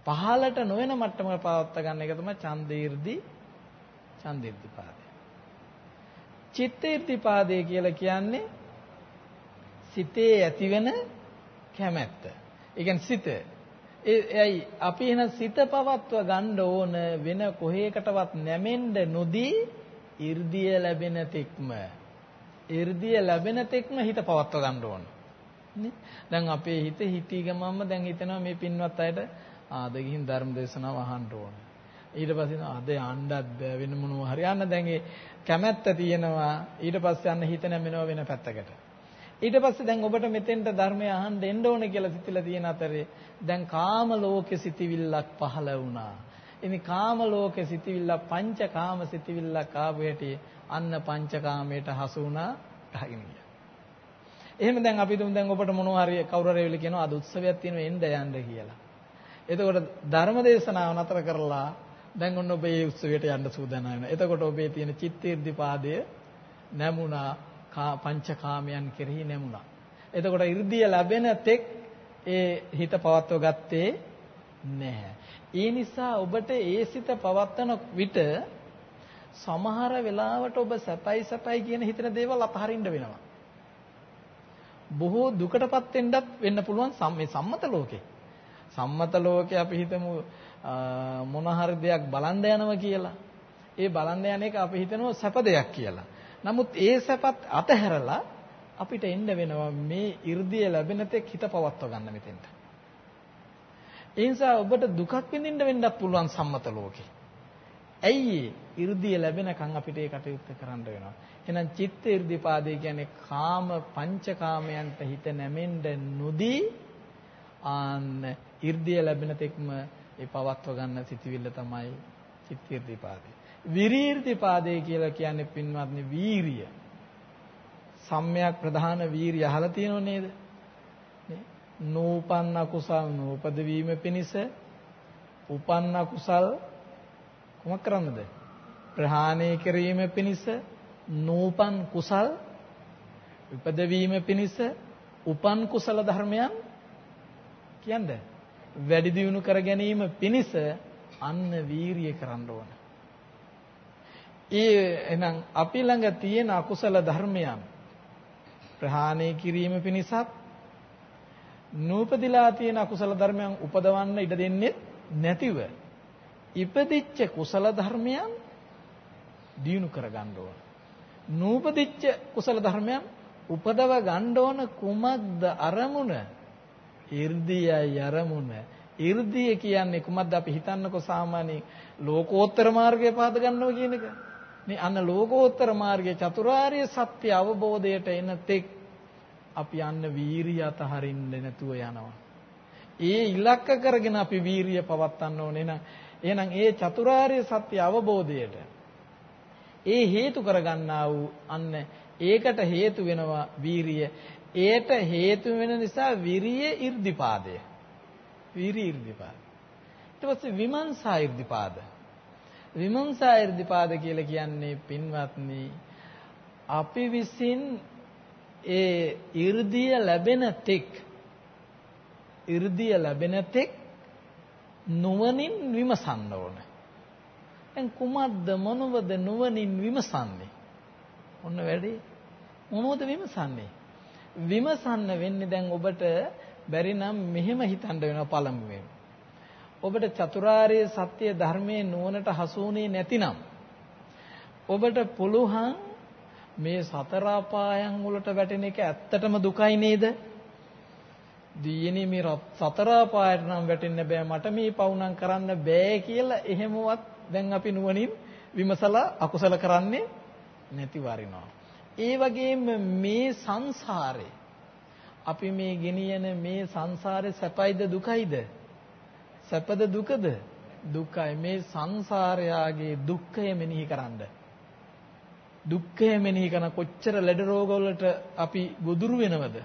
පහලට නොවන මට්ටමකට පවත්වා ගන්න එක තමයි ඡන්දීර්දි ඡන්දීර්දිපාදය. චිත්තීර්තිපාදය කියලා කියන්නේ සිතේ ඇතිවෙන කැමැත්ත. ඒ කියන්නේ සිත. ඒයි අපි එන සිත පවත්ව ගන්න ඕන වෙන කොහේකටවත් නැමෙන්න නොදී 이르දිය ලැබෙන තෙක්ම 이르දිය ලැබෙන තෙක්ම හිත පවත්ව ගන්න ඕන. නේ? දැන් අපේ හිත හිතී ගමම්ම දැන් හිතනවා මේ පින්වත් අයට ආද ගිහින් ධර්ම දේශනාව අහන්න ඕන. ඊට පස්සේ අද යන්නත් බෑ වෙන මොනවා හරි යන්න දැන් ඒ කැමැත්ත තියෙනවා ඊට පස්සේ යන්න හිත නැමෙනවා වෙන පැත්තකට. ඊට පස්සේ දැන් ඔබට මෙතෙන්ට ධර්මය අහන්න එන්න ඕන කියලා සිතිලා තියෙන අතරේ දැන් කාම ලෝකේ සිටිවිල්ලක් පහළ වුණා. ඉතින් කාම ලෝකේ සිටිවිල්ල පංච කාම සිටිවිල්ලක් ආපු හැටි අන්න පංචකාමයට හසු වුණා ගහගෙන ගියා. එහෙම දැන් අපි දුම් දැන් ඔබට මොනවා හරි කවුරු හරි වෙලි කියනවා අද උත්සවයක් තියෙනවා එන්න යන්න කියලා. එතකොට ධර්ම දේශනාව නතර කරලා දැන් ඔන්න ඔබ මේ උත්සවයට යන්න සූදානම් වෙනවා. එතකොට ඔබේ තියෙන චිත්තීර්ධිපාදය නැමුණා පංචකාමයන් කෙරෙහි නැමුණා. එතකොට 이르දිය ලැබෙන තෙක් ඒ හිත පවත්ව ගත්තේ නැහැ. ඒ නිසා ඔබට ඒ සිත පවත්වන විට සමහර වෙලාවට ඔබ සැපයි සැපයි කියන හිතන දේවල් අතහරින්න වෙනවා. බොහෝ දුකටපත් වෙන්නත් වෙන්න පුළුවන් මේ සම්මත ලෝකේ. සම්මත ලෝකේ අපි හිතමු මොන හරි දෙයක් බලන්න යනවා කියලා. ඒ බලන්න යන එක අපි හිතනවා සැප දෙයක් කියලා. නමුත් ඒ සැපත් අතහැරලා අපිට එන්න වෙනවා මේ 이르දිය ලැබෙන තෙක් හිත පවත්ව ගන්න මෙතෙන්ට. ඒ නිසා ඔබට දුකක් විඳින්න වෙන්නත් පුළුවන් සම්මත ලෝකේ. ඇයි 이르දිය ලැබෙනකන් අපිට ඒ කටයුත්ත කරන්න වෙනවා. එහෙනම් චිත්ත 이르දිපාදේ කියන්නේ කාම පංචකාමයන්ට හිත නැමෙන්න නොදී ආන්න 이르දිය ලැබෙන තෙක්ම ඒ පවත්ව ගන්න සිටිවිල්ල තමයි චිත්ත 이르දිපාදේ. විරීර්තිපාදේ කියලා කියන්නේ පින්වත්නි වීරිය. සම්මයක් ප්‍රධාන වීරිය අහලා තියෙනව නේද? නූපන්න කුසල් නූපද වීම පිණිස උපන්න කුසල් කොමක් කරන්නද? ප්‍රහාණය කිරීම පිණිස නූපන් කුසල් උපදවීම පිණිස උපන් කුසල ධර්මයන් කියන්නේ වැඩි දියුණු කර ගැනීම පිණිස අන්න වීරිය කරන්න ඕන. ඒ එහෙනම් අපි ළඟ තියෙන අකුසල ධර්මයන් ප්‍රහාණය කිරීම පිණිසත් නූපදිලා තියෙන අකුසල ධර්මයන් උපදවන්න ඉඩ දෙන්නේ නැතිව ඉපදිච්ච කුසල ධර්මයන් දියුණු කරගන්න ඕන. නූපදිච්ච කුසල ධර්මයන් උපදව ගන්න ඕන කුමක්ද අරමුණ? 이르දියයි අරමුණ. 이르දිය කියන්නේ කුමක්ද අපි හිතන්නකෝ සාමාන්‍යයෙන් ලෝකෝත්තර මාර්ගය පාද ගන්නවා කියන එක. මේ අන්න ලෝකෝත්තර මාර්ගයේ චතුරාර්ය සත්‍ය අවබෝධයට එන තෙක් අපි අන්න වීරිය අතහරින්න නැතුව යනවා. ඒ ඉලක්ක කරගෙන අපි වීරිය පවත්වන්න ඕනේ නේද? එහෙනම් ඒ චතුරාර්ය සත්‍ය අවබෝධයට ඒ හේතු කරගන්නා වූ අන්න ඒකට හේතු වෙනවා වීරිය. ඒට හේතු වෙන නිසා විරිය irdipaadය. විරි irdipaad. ඊට පස්සේ විමංසා irdipaad. විමංසා irdipaad කියලා කියන්නේ පින්වත්නි අපි විසින් ඒ irdiya ලැබෙන තෙක් irdiya ලැබෙන තෙක් නුවණින් විමසන්න ඕන. දැන් කුමද්ද මොනවද නුවණින් විමසන්නේ? ඔන්න වැඩි. මොනවද විමසන්නේ? විමසන්න වෙන්නේ දැන් ඔබට බැරි නම් මෙහෙම හිතන්න වෙනවා පළමුවෙන්. ඔබට චතුරාර්ය සත්‍ය ධර්මයේ නුවණට හසුුනේ නැතිනම් ඔබට පුළුවන් මේ සතර අපායන් වලට වැටෙන එක ඇත්තටම දුකයි නේද? දීයනේ මේ සතර අපායට නම් වැටෙන්න බෑ මට මේ පවුනම් කරන්න බෑ කියලා එහෙමවත් දැන් අපි නුවණින් විමසලා අකුසල කරන්නේ නැති වරිනවා. ඒ වගේම මේ සංසාරේ අපි මේ ගෙනියන මේ සංසාරේ සැපයිද දුකයිද? සැපද දුකද? දුකයි මේ සංසාරයාගේ දුක්ඛය මෙනෙහි කරන්න. දුක්ඛය මෙනෙහි කරන කොච්චර ලෙඩ රෝග වලට අපි ගොදුරු වෙනවද?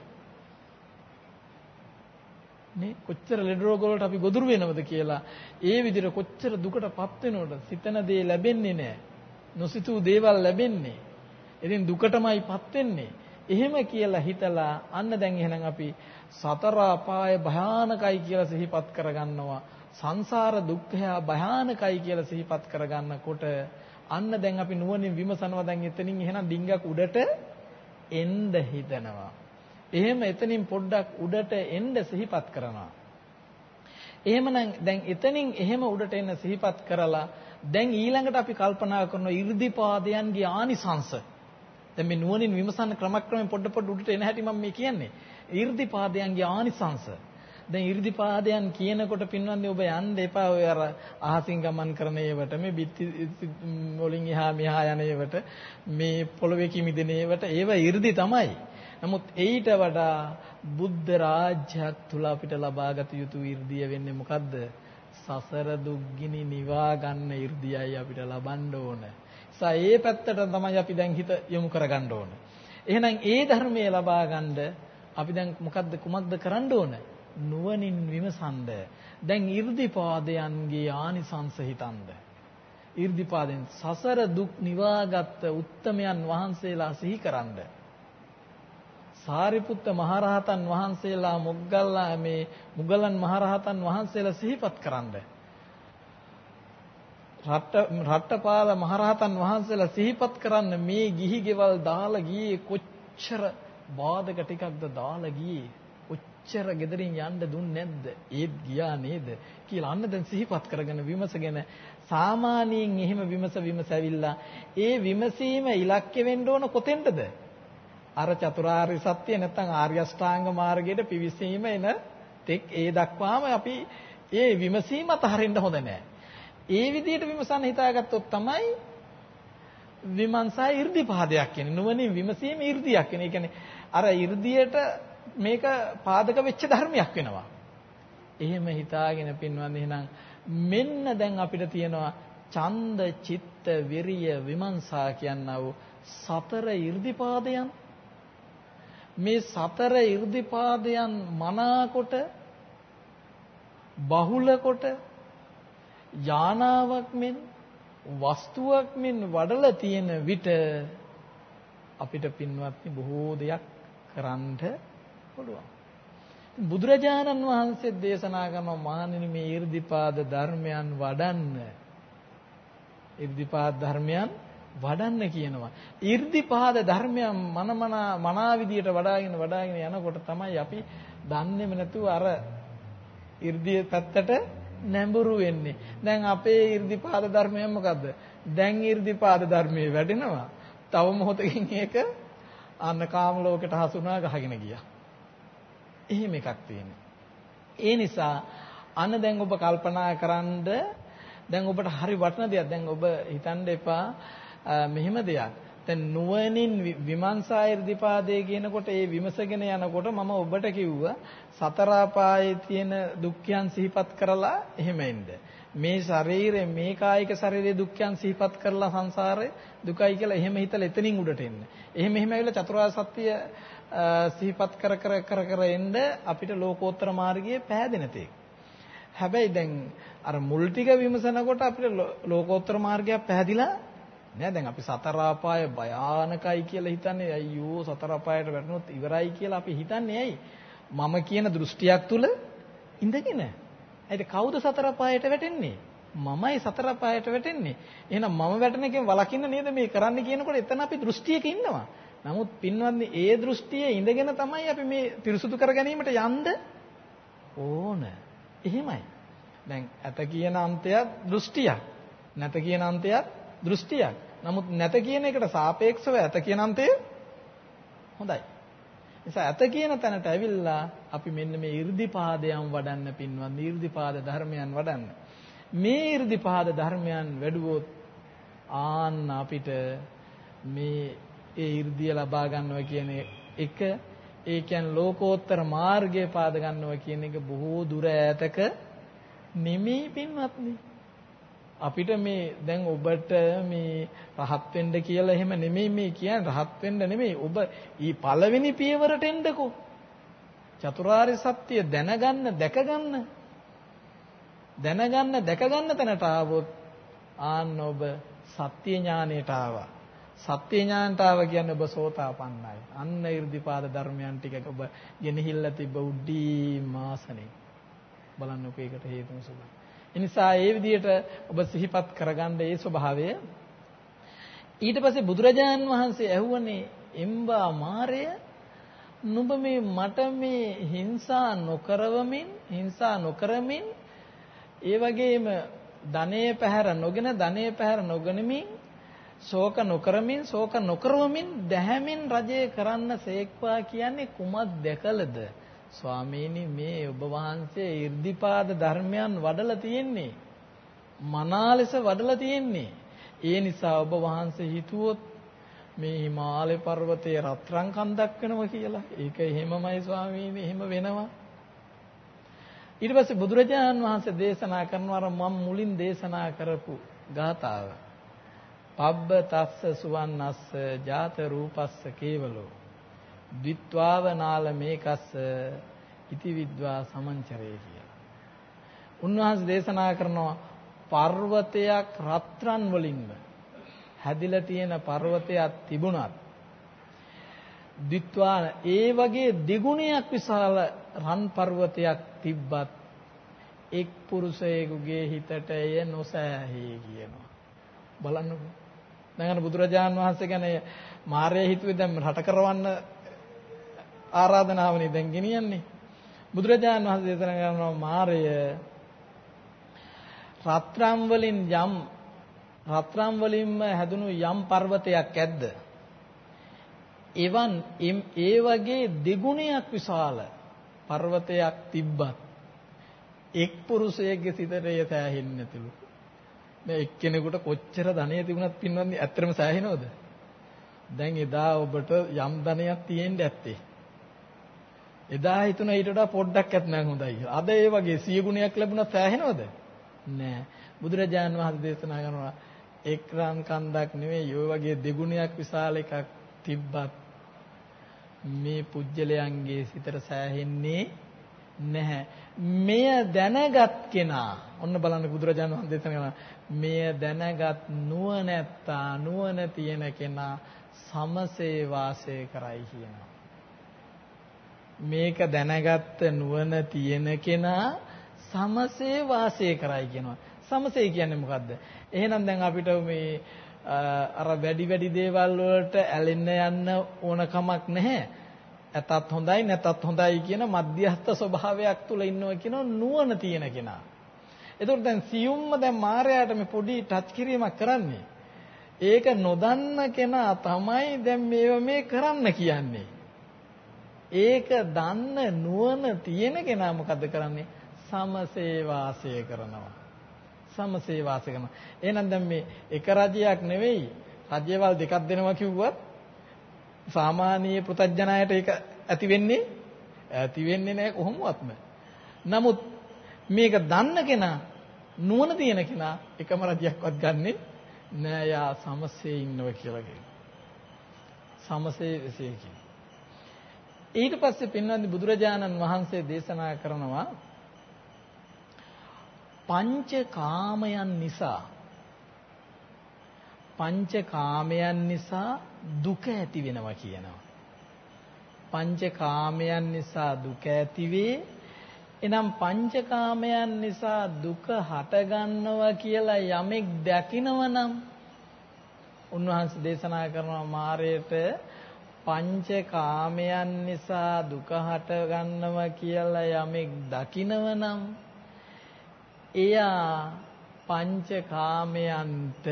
නේ කොච්චර ලෙඩ රෝග වලට අපි ගොදුරු වෙනවද කියලා ඒ විදිහට කොච්චර දුකටපත් වෙනවද සිතන දේ ලැබෙන්නේ නැහැ. නොසිතූ දේවල් ලැබෙන්නේ. ඉතින් දුකටමයිපත් වෙන්නේ. එහෙම කියලා හිතලා අන්න දැන් එහෙනම් අපි සතර අපාය භයානකයි කියලා සිහිපත් කරගන්නවා. සංසාර දුක්ඛය භයානකයි කියලා සිහිපත් කරගන්නකොට අන්න දැන් අපි නුවණින් විමසනවා දැන් එතනින් එහෙනම් ඩිංගක් උඩට එන්න හිතනවා. එහෙම එතනින් පොඩ්ඩක් උඩට එන්න සිහිපත් කරනවා. එහෙමනම් දැන් එතනින් එහෙම උඩට එන්න සිහිපත් කරලා දැන් ඊළඟට අපි කල්පනා කරන 이르දිපාදයන්ගේ ආනිසංශ. දැන් මේ නුවණින් විමසන ක්‍රමක්‍රමයෙන් පොඩ පොඩ උඩට එන හැටි මම මේ කියන්නේ. 이르දිපාදයන්ගේ ආනිසංශ. දැන් 이르දිපාදයන් කියනකොට පින්වන්දි ඔබ යන්න එපා ඔය අර අහසින් ගමන් කරන ඒවට මේ බිත්ති වලින් එහා මෙහා යන ඒවට මේ පොළවේ කිමිදෙන ඒවට ඒව 이르දි තමයි. නමුත් එයිට වඩා බුද්ධ රාජ්‍යයක් තුල අපිට ලබාගත යුතු 이르දිය වෙන්නේ මොකද්ද? සසර දුක්ගිනි නිවා ගන්න 이르දියයි අපිට ලබන්න ඕන. ඒ පැත්තට තමයි අපි දැන් හිත යොමු කරගන්න ඕන. එහෙනම් ඒ ධර්මයේ ලබා ගන්න අපි දැන් මොකද්ද කුමක්ද කරන්න ඕන? නුවණින් විමසන්ද. දැන් 이르දිපාදයන්ගේ ආනිසංස හිතන්ද. 이르දිපාදෙන් සසර දුක් නිවාගත් උත්තමයන් වහන්සේලා සිහිකරන්ද. සාරිපුත්ත මහරහතන් වහන්සේලා මොග්ගල්ලා මේ මුගලන් මහරහතන් වහන්සේලා සිහිපත් කරන්නේ රට්ට රට්ටපාල මහරහතන් වහන්සේලා සිහිපත් කරන්න මේ ගිහි ගෙවල් දාලා ගියේ කොච්චර බාධක ටිකක්ද දාලා ගියේ? කොච්චර gederin යන්න දුන්නේ නැද්ද? ඒත් ගියා නේද? කියලා අන්න දැන් සිහිපත් කරගෙන විමසගෙන සාමාන්‍යයෙන් එහෙම විමස විමස ඇවිල්ලා ඒ විමසීම ඉලක්ක වෙන්න ඕන කොතෙන්ද අර චතුරාර්ය සත්‍ය නැත්නම් ආර්ය අෂ්ටාංග මාර්ගයට පිවිසීම එන තෙක් ඒ දක්වාම අපි ඒ විමසීම අතහරින්න හොඳ නැහැ. ඒ විදිහට විමසන්න හිතාගත්තොත් තමයි විමංශා 이르දිපාදයක් කියන්නේ. නුවණින් විමසීම 이르දියක් කියන්නේ. ඒ කියන්නේ අර 이르දියට මේක පාදක වෙච්ච ධර්මයක් වෙනවා. එහෙම හිතාගෙන පින්වන්ද එහෙනම් මෙන්න දැන් අපිට තියෙනවා ඡන්ද, චිත්ත, විරිය, විමංශා කියනව සතර 이르දිපාදයන්. මේ සතර 이르දිපාදයන් මනාකොට බහුලකොට යානාවක් මෙන් වස්තුවක් මෙන් වඩලා තියෙන විට අපිට පින්වත්නි බොහෝ දෙයක් කරන්න පුළුවන්. බුදුරජාණන් වහන්සේ දේශනා කරන මහණෙනි මේ 이르දිපාද ධර්මයන් වඩන්න. 이르දිපාද ධර්මයන් වඩන්න කියනවා. 이르දිපාද ධර්මයන් මනමනා මනා විදියට වඩාගෙන වඩාගෙන යනකොට තමයි අපි දන්නේම නැතුව අර 이르දිය පැත්තට නැඹුරු වෙන්නේ. දැන් අපේ 이르දිපාද ධර්මය මොකද්ද? දැන් 이르දිපාද ධර්මයේ වැඩෙනවා. තව මොහොතකින් ඒක අන්න කාම ලෝකයට හසුනා ගහගෙන ගියා. එහෙම එකක් තියෙනවා. ඒ නිසා අන්න දැන් ඔබ කල්පනා කරන්ද දැන් ඔබට හරි වටන දෙයක් දැන් ඔබ හිතන්න එපා මෙහෙම දෙයක්. දැන් නුවණින් විමර්ශා irdipaade කියනකොට ඒ විමසගෙන යනකොට මම ඔබට කිව්වා සතර අපායේ තියෙන දුක්ඛයන් සිහිපත් කරලා එහෙම එන්න. මේ ශරීරය මේ කායික ශරීරයේ දුක්ඛයන් සිහිපත් කරලා සංසාරේ දුකයි කියලා එහෙම හිතලා එතනින් උඩට එන්න. එහෙම එහෙම ඇවිල්ලා චතුරාර්ය සත්‍ය සිහිපත් කර කර කර කර එන්න අපිට ලෝකෝත්තර මාර්ගයේ පෑදෙන තේ. හැබැයි දැන් අර මුල් ටික විමසනකොට අපිට ලෝකෝත්තර මාර්ගයක් පැහැදිලා නෑ දැන් අපි සතර අපාය භයානකයි කියලා හිතන්නේ. අයියෝ සතර අපායට වැටුනොත් ඉවරයි කියලා අපි හිතන්නේ. ඇයි? මම කියන දෘෂ්ටියක් තුල ඉඳගෙන. ඇයිද? කවුද සතර අපායට වැටෙන්නේ? මමයි සතර අපායට වැටෙන්නේ. එහෙනම් මම වැටෙන එකෙන් වළකින්න නේද මේ කරන්න කියනකොට? එතන අපි දෘෂ්ටියක ඉන්නවා. නමුත් පින්වත්නි ඒ දෘෂ්ටියේ ඉඳගෙන තමයි අපි මේ පිරිසුදු කර ගැනීමට යන්න ඕන. එහෙමයි. දැන් ඇත කියන අන්තයක් දෘෂ්ටියක්. නැත කියන අන්තයක් දෘෂ්ටියක්. නමුත් නැත කියන එකට සාපේක්ෂව ඇත කියන අන්තය හොඳයි. නිසා ඇත කියන තැනට ඇවිල්ලා අපි මෙන්න මේ 이르දිපාදයන් වඩන්න පින්වත් 이르දිපාද ධර්මයන් වඩන්න. මේ 이르දිපාද ධර්මයන් වැඩුවොත් ආන්න අපිට මේ ඒ 이르දිය ලබා ගන්නවා කියන එක ඒ කියන්නේ ලෝකෝත්තර මාර්ගය පාද ගන්නවා කියන එක බොහෝ දුර ඈතක නිමී පින්වත්නි අපිට මේ දැන් ඔබට මේ රහත් වෙන්න කියලා එහෙම නෙමෙයි මේ කියන්නේ රහත් වෙන්න නෙමෙයි ඔබ ඊ පළවෙනි පියවරට එන්නකෝ. චතුරාර්ය සත්‍ය දැනගන්න දැකගන්න දැනගන්න දැකගන්න තැනට ආවොත් ආන්න ඔබ සත්‍ය ඥානයට ආවා. සත්‍ය ඥානට ආව කියන්නේ ඔබ සෝතාපන්නයි. අන්න 이르දිපාද ධර්මයන් ටික ඔබ ගෙනහිල්ලා තිබ්බ උඩී මාසනේ. බලන්නකෝ ඒකට හේතුම සුබ. එනිසා ඒ විදිහට ඔබ සිහිපත් කරගන්න ඒ ස්වභාවය. ඊට පස්සේ බුදුරජාණන් වහන්සේ ඇහුවනේ එම්බා මාරය නුඹ මේ මට මේ හිංසා නොකරවමින් හිංසා නොකරමින් ඒ වගේම ධනෙ පැහැර නොගෙන ධනෙ පැහැර නොගනිමින් ශෝක නොකරමින් ශෝක නොකරවමින් දැහැමින් රජය කරන්න සේක්වා කියන්නේ කුමක් දැකලද? ස්වාමීනි මේ ඔබ වහන්සේ 이르දිපාද ධර්මයන් වඩලා තියෙන්නේ. මනා ලෙස වඩලා තියෙන්නේ. ඒ නිසා ඔබ වහන්සේ හිතුවොත් මේ හිමාලය පර්වතයේ රත්රන් කන්දක් වෙනවා කියලා. ඒක එහෙමමයි ස්වාමීනි එහෙම වෙනවා. ඊට පස්සේ බුදුරජාණන් වහන්සේ දේශනා කරනවා මම මුලින් දේශනා කරපු ගාථාව. පබ්බ තස්ස සුවන්නස්ස ජාත රූපස්ස කේවලෝ. ද්විත්වාව නාල මේකස්ස ඉති විද්වා සමංචරේ කියලා. උන්වහන්සේ දේශනා කරනවා පර්වතයක් රත්රන් වලින්ම හැදිලා තියෙන පර්වතයක් තිබුණත් ද්විත්වා ඒ වගේ දෙගුණයක් විශාල රන් පර්වතයක් තිබ්බත් එක් පුරුෂයෙකුගේ හිතට එය නොසෑහී කියනවා. බලන්නකෝ. දැන් බුදුරජාන් වහන්සේ ගැන මාර්ය හිතුවේ දැන් රට කරවන්න ආරාධනාවනේ දැන් ගෙනියන්නේ. බුදුරජාණන් වහන්සේ දේශනා කරනවා මාරය රත්රම් වලින් යම් රත්රම් වලින්ම හැදුණු යම් පර්වතයක් ඇද්ද? එවන් ඒ වගේ දෙගුණයක් විශාල පර්වතයක් තිබ්බත් එක් පුරුෂයෙක්ගේ සිතට එය සෑහෙන්නේ නැතිලු. මේ එක්කෙනෙකුට කොච්චර ධනෙ තිබුණත් පින්වත්නි ඇත්තටම සෑහෙනවද? දැන් එදා ඔබට යම් ධනයක් තියෙන්න ඇත්තේ. එදා හිතුණා ඊට වඩා පොඩ්ඩක් ඇත්නම් හොඳයි කියලා. අද ඒ වගේ සිය ගුණයක් ලැබුණා සෑහෙනවද? නෑ. බුදුරජාන් වහන්සේ දේශනා කරනවා එක් රන් කන්දක් නෙවෙයි ඔය වගේ දෙගුණයක් විශාල එකක් තිබ්බත් මේ පුජ්‍යලයන්ගේ සිතට සෑහෙන්නේ නැහැ. මෙය දැනගත් කෙනා ඔන්න බලන්න බුදුරජාණන් වහන්සේ දේශනා කරනවා මෙය දැනගත් නුවණැත්තා නුවණ තියෙන කෙනා සමසේ වාසය කරයි කියනවා. මේක දැනගත්ත නුවණ තියෙන කෙනා සමසේ වාසය කරයි කියනවා. සමසේ කියන්නේ මොකද්ද? එහෙනම් දැන් අපිට මේ අර වැඩි වැඩි දේවල් වලට ඇලෙන්න යන්න ඕන කමක් නැහැ. ඇතත් හොඳයි නැතත් හොඳයි කියන මධ්‍යස්ථ ස්වභාවයක් තුල ඉන්නවා කියන නුවණ තියෙන කෙනා. එතකොට දැන් සියුම්ම දැන් මායයට මේ පොඩි ටච් කිරීමක් කරන්නේ. ඒක නොදන්න කෙනා තමයි දැන් මේව මේ කරන්න කියන්නේ. ඒක දන්න නුවණ තියෙන කෙනා මොකද කරන්නේ? සමසේ වාසය කරනවා. සමසේ වාසය කරනවා. එහෙනම් දැන් මේ එක රජයක් නෙවෙයි රජයවල් දෙකක් දෙනවා කිව්වත් සාමාන්‍ය පෘතජනයට ඒක ඇති වෙන්නේ ඇති වෙන්නේ නැහැ කොහොමවත්ම. නමුත් මේක දන්න කෙනා නුවණ තියෙන කෙනා එකම රජයක්වත් ගන්නෙ නෑ යා සමසේ ඉන්නව කියලා කියනවා. සමසේ එසේ කියනවා. ඊට පස්සේ පින්වත්නි බුදුරජාණන් වහන්සේ දේශනා කරනවා පංච කාමයන් නිසා පංච කාමයන් නිසා දුක ඇති වෙනවා කියනවා. පංච කාමයන් නිසා දුක ඇති වේ. එනම් පංච කාමයන් නිසා දුක හටගන්නවා කියලා යමෙක් දකිනවනම් උන්වහන්සේ දේශනා කරනවා මාරයට පංච කාමයන් නිසා දුක හට ගන්නවා කියලා යමෙක් දකිනවනම් එයා පංච කාමයන්ට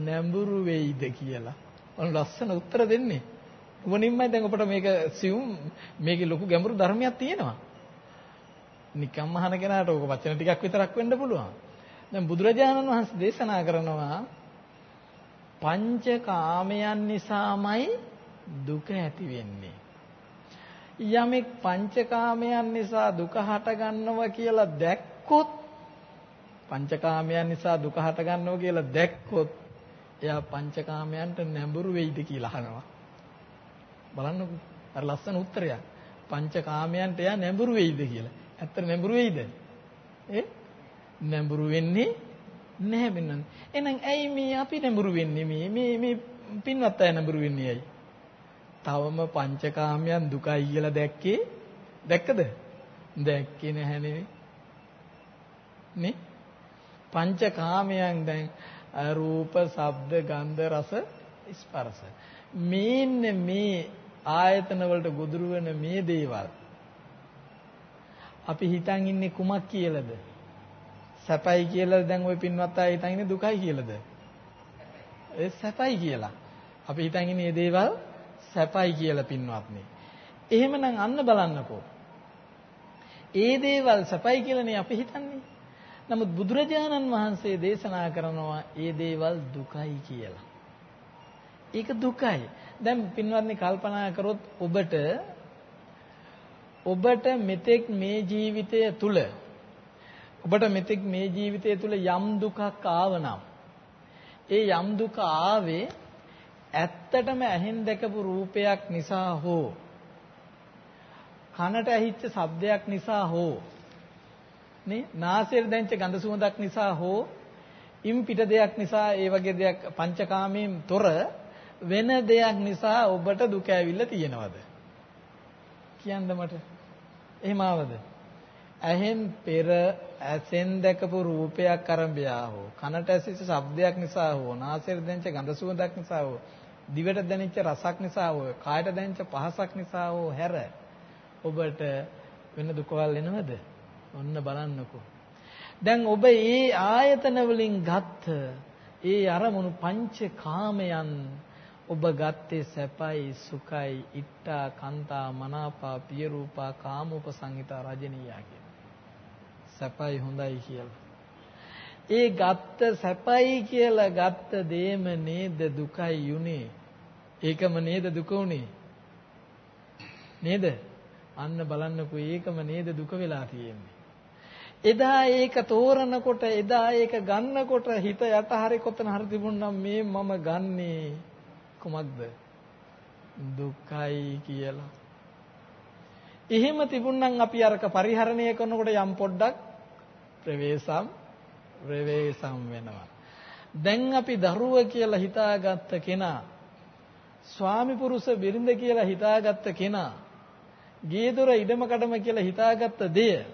නැඹුරු වෙයිද කියලා. ඔන්න ලස්සන උත්තර දෙන්නේ. උවනින්මයි දැන් අපට මේක සියුම් මේකේ ලොකු ගැඹුරු ධර්මයක් තියෙනවා. නිකම්ම අහන කෙනාට ඕක වචන ටිකක් විතරක් වෙන්න පුළුවන්. දැන් බුදුරජාණන් වහන්සේ දේශනා කරනවා පංචකාමයන් නිසාමයි දුක ඇති වෙන්නේ. යමෙක් පංචකාමයන් නිසා දුක හට ගන්නවා කියලා දැක්කොත් පංචකාමයන් නිසා දුක හට ගන්නවා කියලා දැක්කොත් එයා පංචකාමයන්ට නැඹුරු වෙයිද කියලා අහනවා. බලන්නකෝ. අර ලස්සන උත්තරයක්. පංචකාමයන්ට එයා නැඹුරු වෙයිද කියලා. ඇත්තට නැඹුරු වෙයිද? ඒ නැඹුරු වෙන්නේ නැහැ බින්නන්. එහෙනම් ඇයි මේ අපි නැඹුරු වෙන්නේ මේ මේ මේ පින්වත් අය නැඹුරු වෙන්නේ ඇයි? තවම පංචකාමයන් දුකයි කියලා දැක්කේ දැක්කද? දැක්කේ නැහැ නේ. නේ? පංචකාමයන් දැන් රූප, ශබ්ද, ගන්ධ, රස, ස්පර්ශ. මේන්න මේ ආයතන වලට ගොදුරු වෙන මේ දේවල් අපි හිතන් ඉන්නේ කුමක් කියලාද? සැපයි කියලා දැන් ওই පින්වත් අය හිතන් ඉන්නේ දුකයි කියලාද? ඒ සැපයි කියලා. අපි හිතන් ඉන්නේ මේ දේවල් සැපයි කියලා පින්වත්නි. එහෙමනම් අන්න බලන්නකෝ. ඒ දේවල් සැපයි කියලානේ අපි හිතන්නේ. නමුත් බුදුරජාණන් වහන්සේ දේශනා කරනවා ඒ දේවල් දුකයි කියලා. ඒක දුකයි. දැන් පින්වත්නි කල්පනා කරොත් ඔබට ඔබට මෙතෙක් මේ ජීවිතය තුල ඔබට මෙතෙක් මේ ජීවිතය තුල යම් දුකක් ආවනම් ඒ යම් දුක ආවේ ඇත්තටම ඇහෙන් දැකපු රූපයක් නිසා හෝ කනට ඇහිච්ච ශබ්දයක් නිසා හෝ නේ? නාසයෙන් දැනෙච්ච ගඳ සුවඳක් නිසා හෝ ඉම් පිට දෙයක් නිසා ඒ වගේ දෙයක් පංචකාමයෙන් තොර වෙන දෙයක් නිසා ඔබට දුක ඇවිල්ලා තියෙනවද? කියන්න මට. එහෙම ආවද? ඇහෙන් පෙර ඇසෙන් දැකපු රූපයක් අරඹයා හෝ කනට ඇසිච්ච ශබ්දයක් නිසා හෝ නාසයෙන් දැනෙච්ච ගඳ සුවඳක් නිසා හෝ දිවට දැනෙච්ච රසක් නිසා හෝ කායට දැනෙච්ච පහසක් නිසා හෝ හැර ඔබට වෙන දුකවල් එනවද ඔන්න බලන්නකෝ. දැන් ඔබ ඒ ආයතන වලින් ගත්ත ඒ අරමුණු පංච කාමයන් ඔබ ගත්තේ සැපයි සුඛයි ඉට්ටා කාන්තා මනාපා පිය රූපා කාමෝපසංහිතා රජනීයා කියන. සැපයි හොඳයි කියලා. ඒ ගත්ත සැපයි කියලා ගත්ත දේම නේද දුකයි යුනේ. ඒකම නේද දුක උනේ. නේද? අන්න බලන්නකෝ ඒකම නේද දුක වෙලා තියෙන්නේ. එදා ඒක තෝරනකොට එදා ඒක ගන්නකොට හිත යට හරි කොතන හරි තිබුණනම් මේ මම ගන්නේ කුමක්ද දුක්ඛයි කියලා. එහෙම තිබුණනම් අපි අරක පරිහරණය කරනකොට යම් පොඩ්ඩක් ප්‍රවේසම් ප්‍රවේසම් වෙනවා. දැන් අපි දරුව කියලා හිතාගත්ත කෙනා ස්වාමි පුරුෂ බිරිඳ කියලා හිතාගත්ත කෙනා ගේ දොර ඉඩම කඩම කියලා හිතාගත්ත දෙය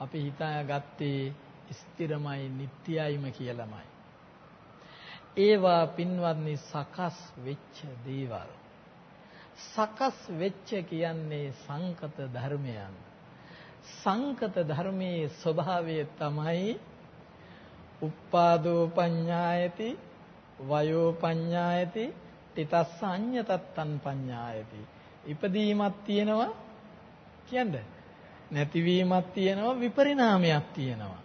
අපි හිතාගත්තේ ස්ථිරමයි නිට්ටයයිම කියලාමයි. ඒවා පින්වත්නි සකස් වෙච්ච දේවල්. සකස් වෙච්ච කියන්නේ සංකත ධර්මයන්. සංකත ධර්මයේ ස්වභාවය තමයි උප්පාදෝ පඤ්ඤායති වයෝ පඤ්ඤායති තිතස්ස අඤ්ඤතත්තං පඤ්ඤායති ඉපදීමක් තියෙනවා කියන්නේ නැතිවීමක් තියෙනවා විපරිණාමයක් තියෙනවා.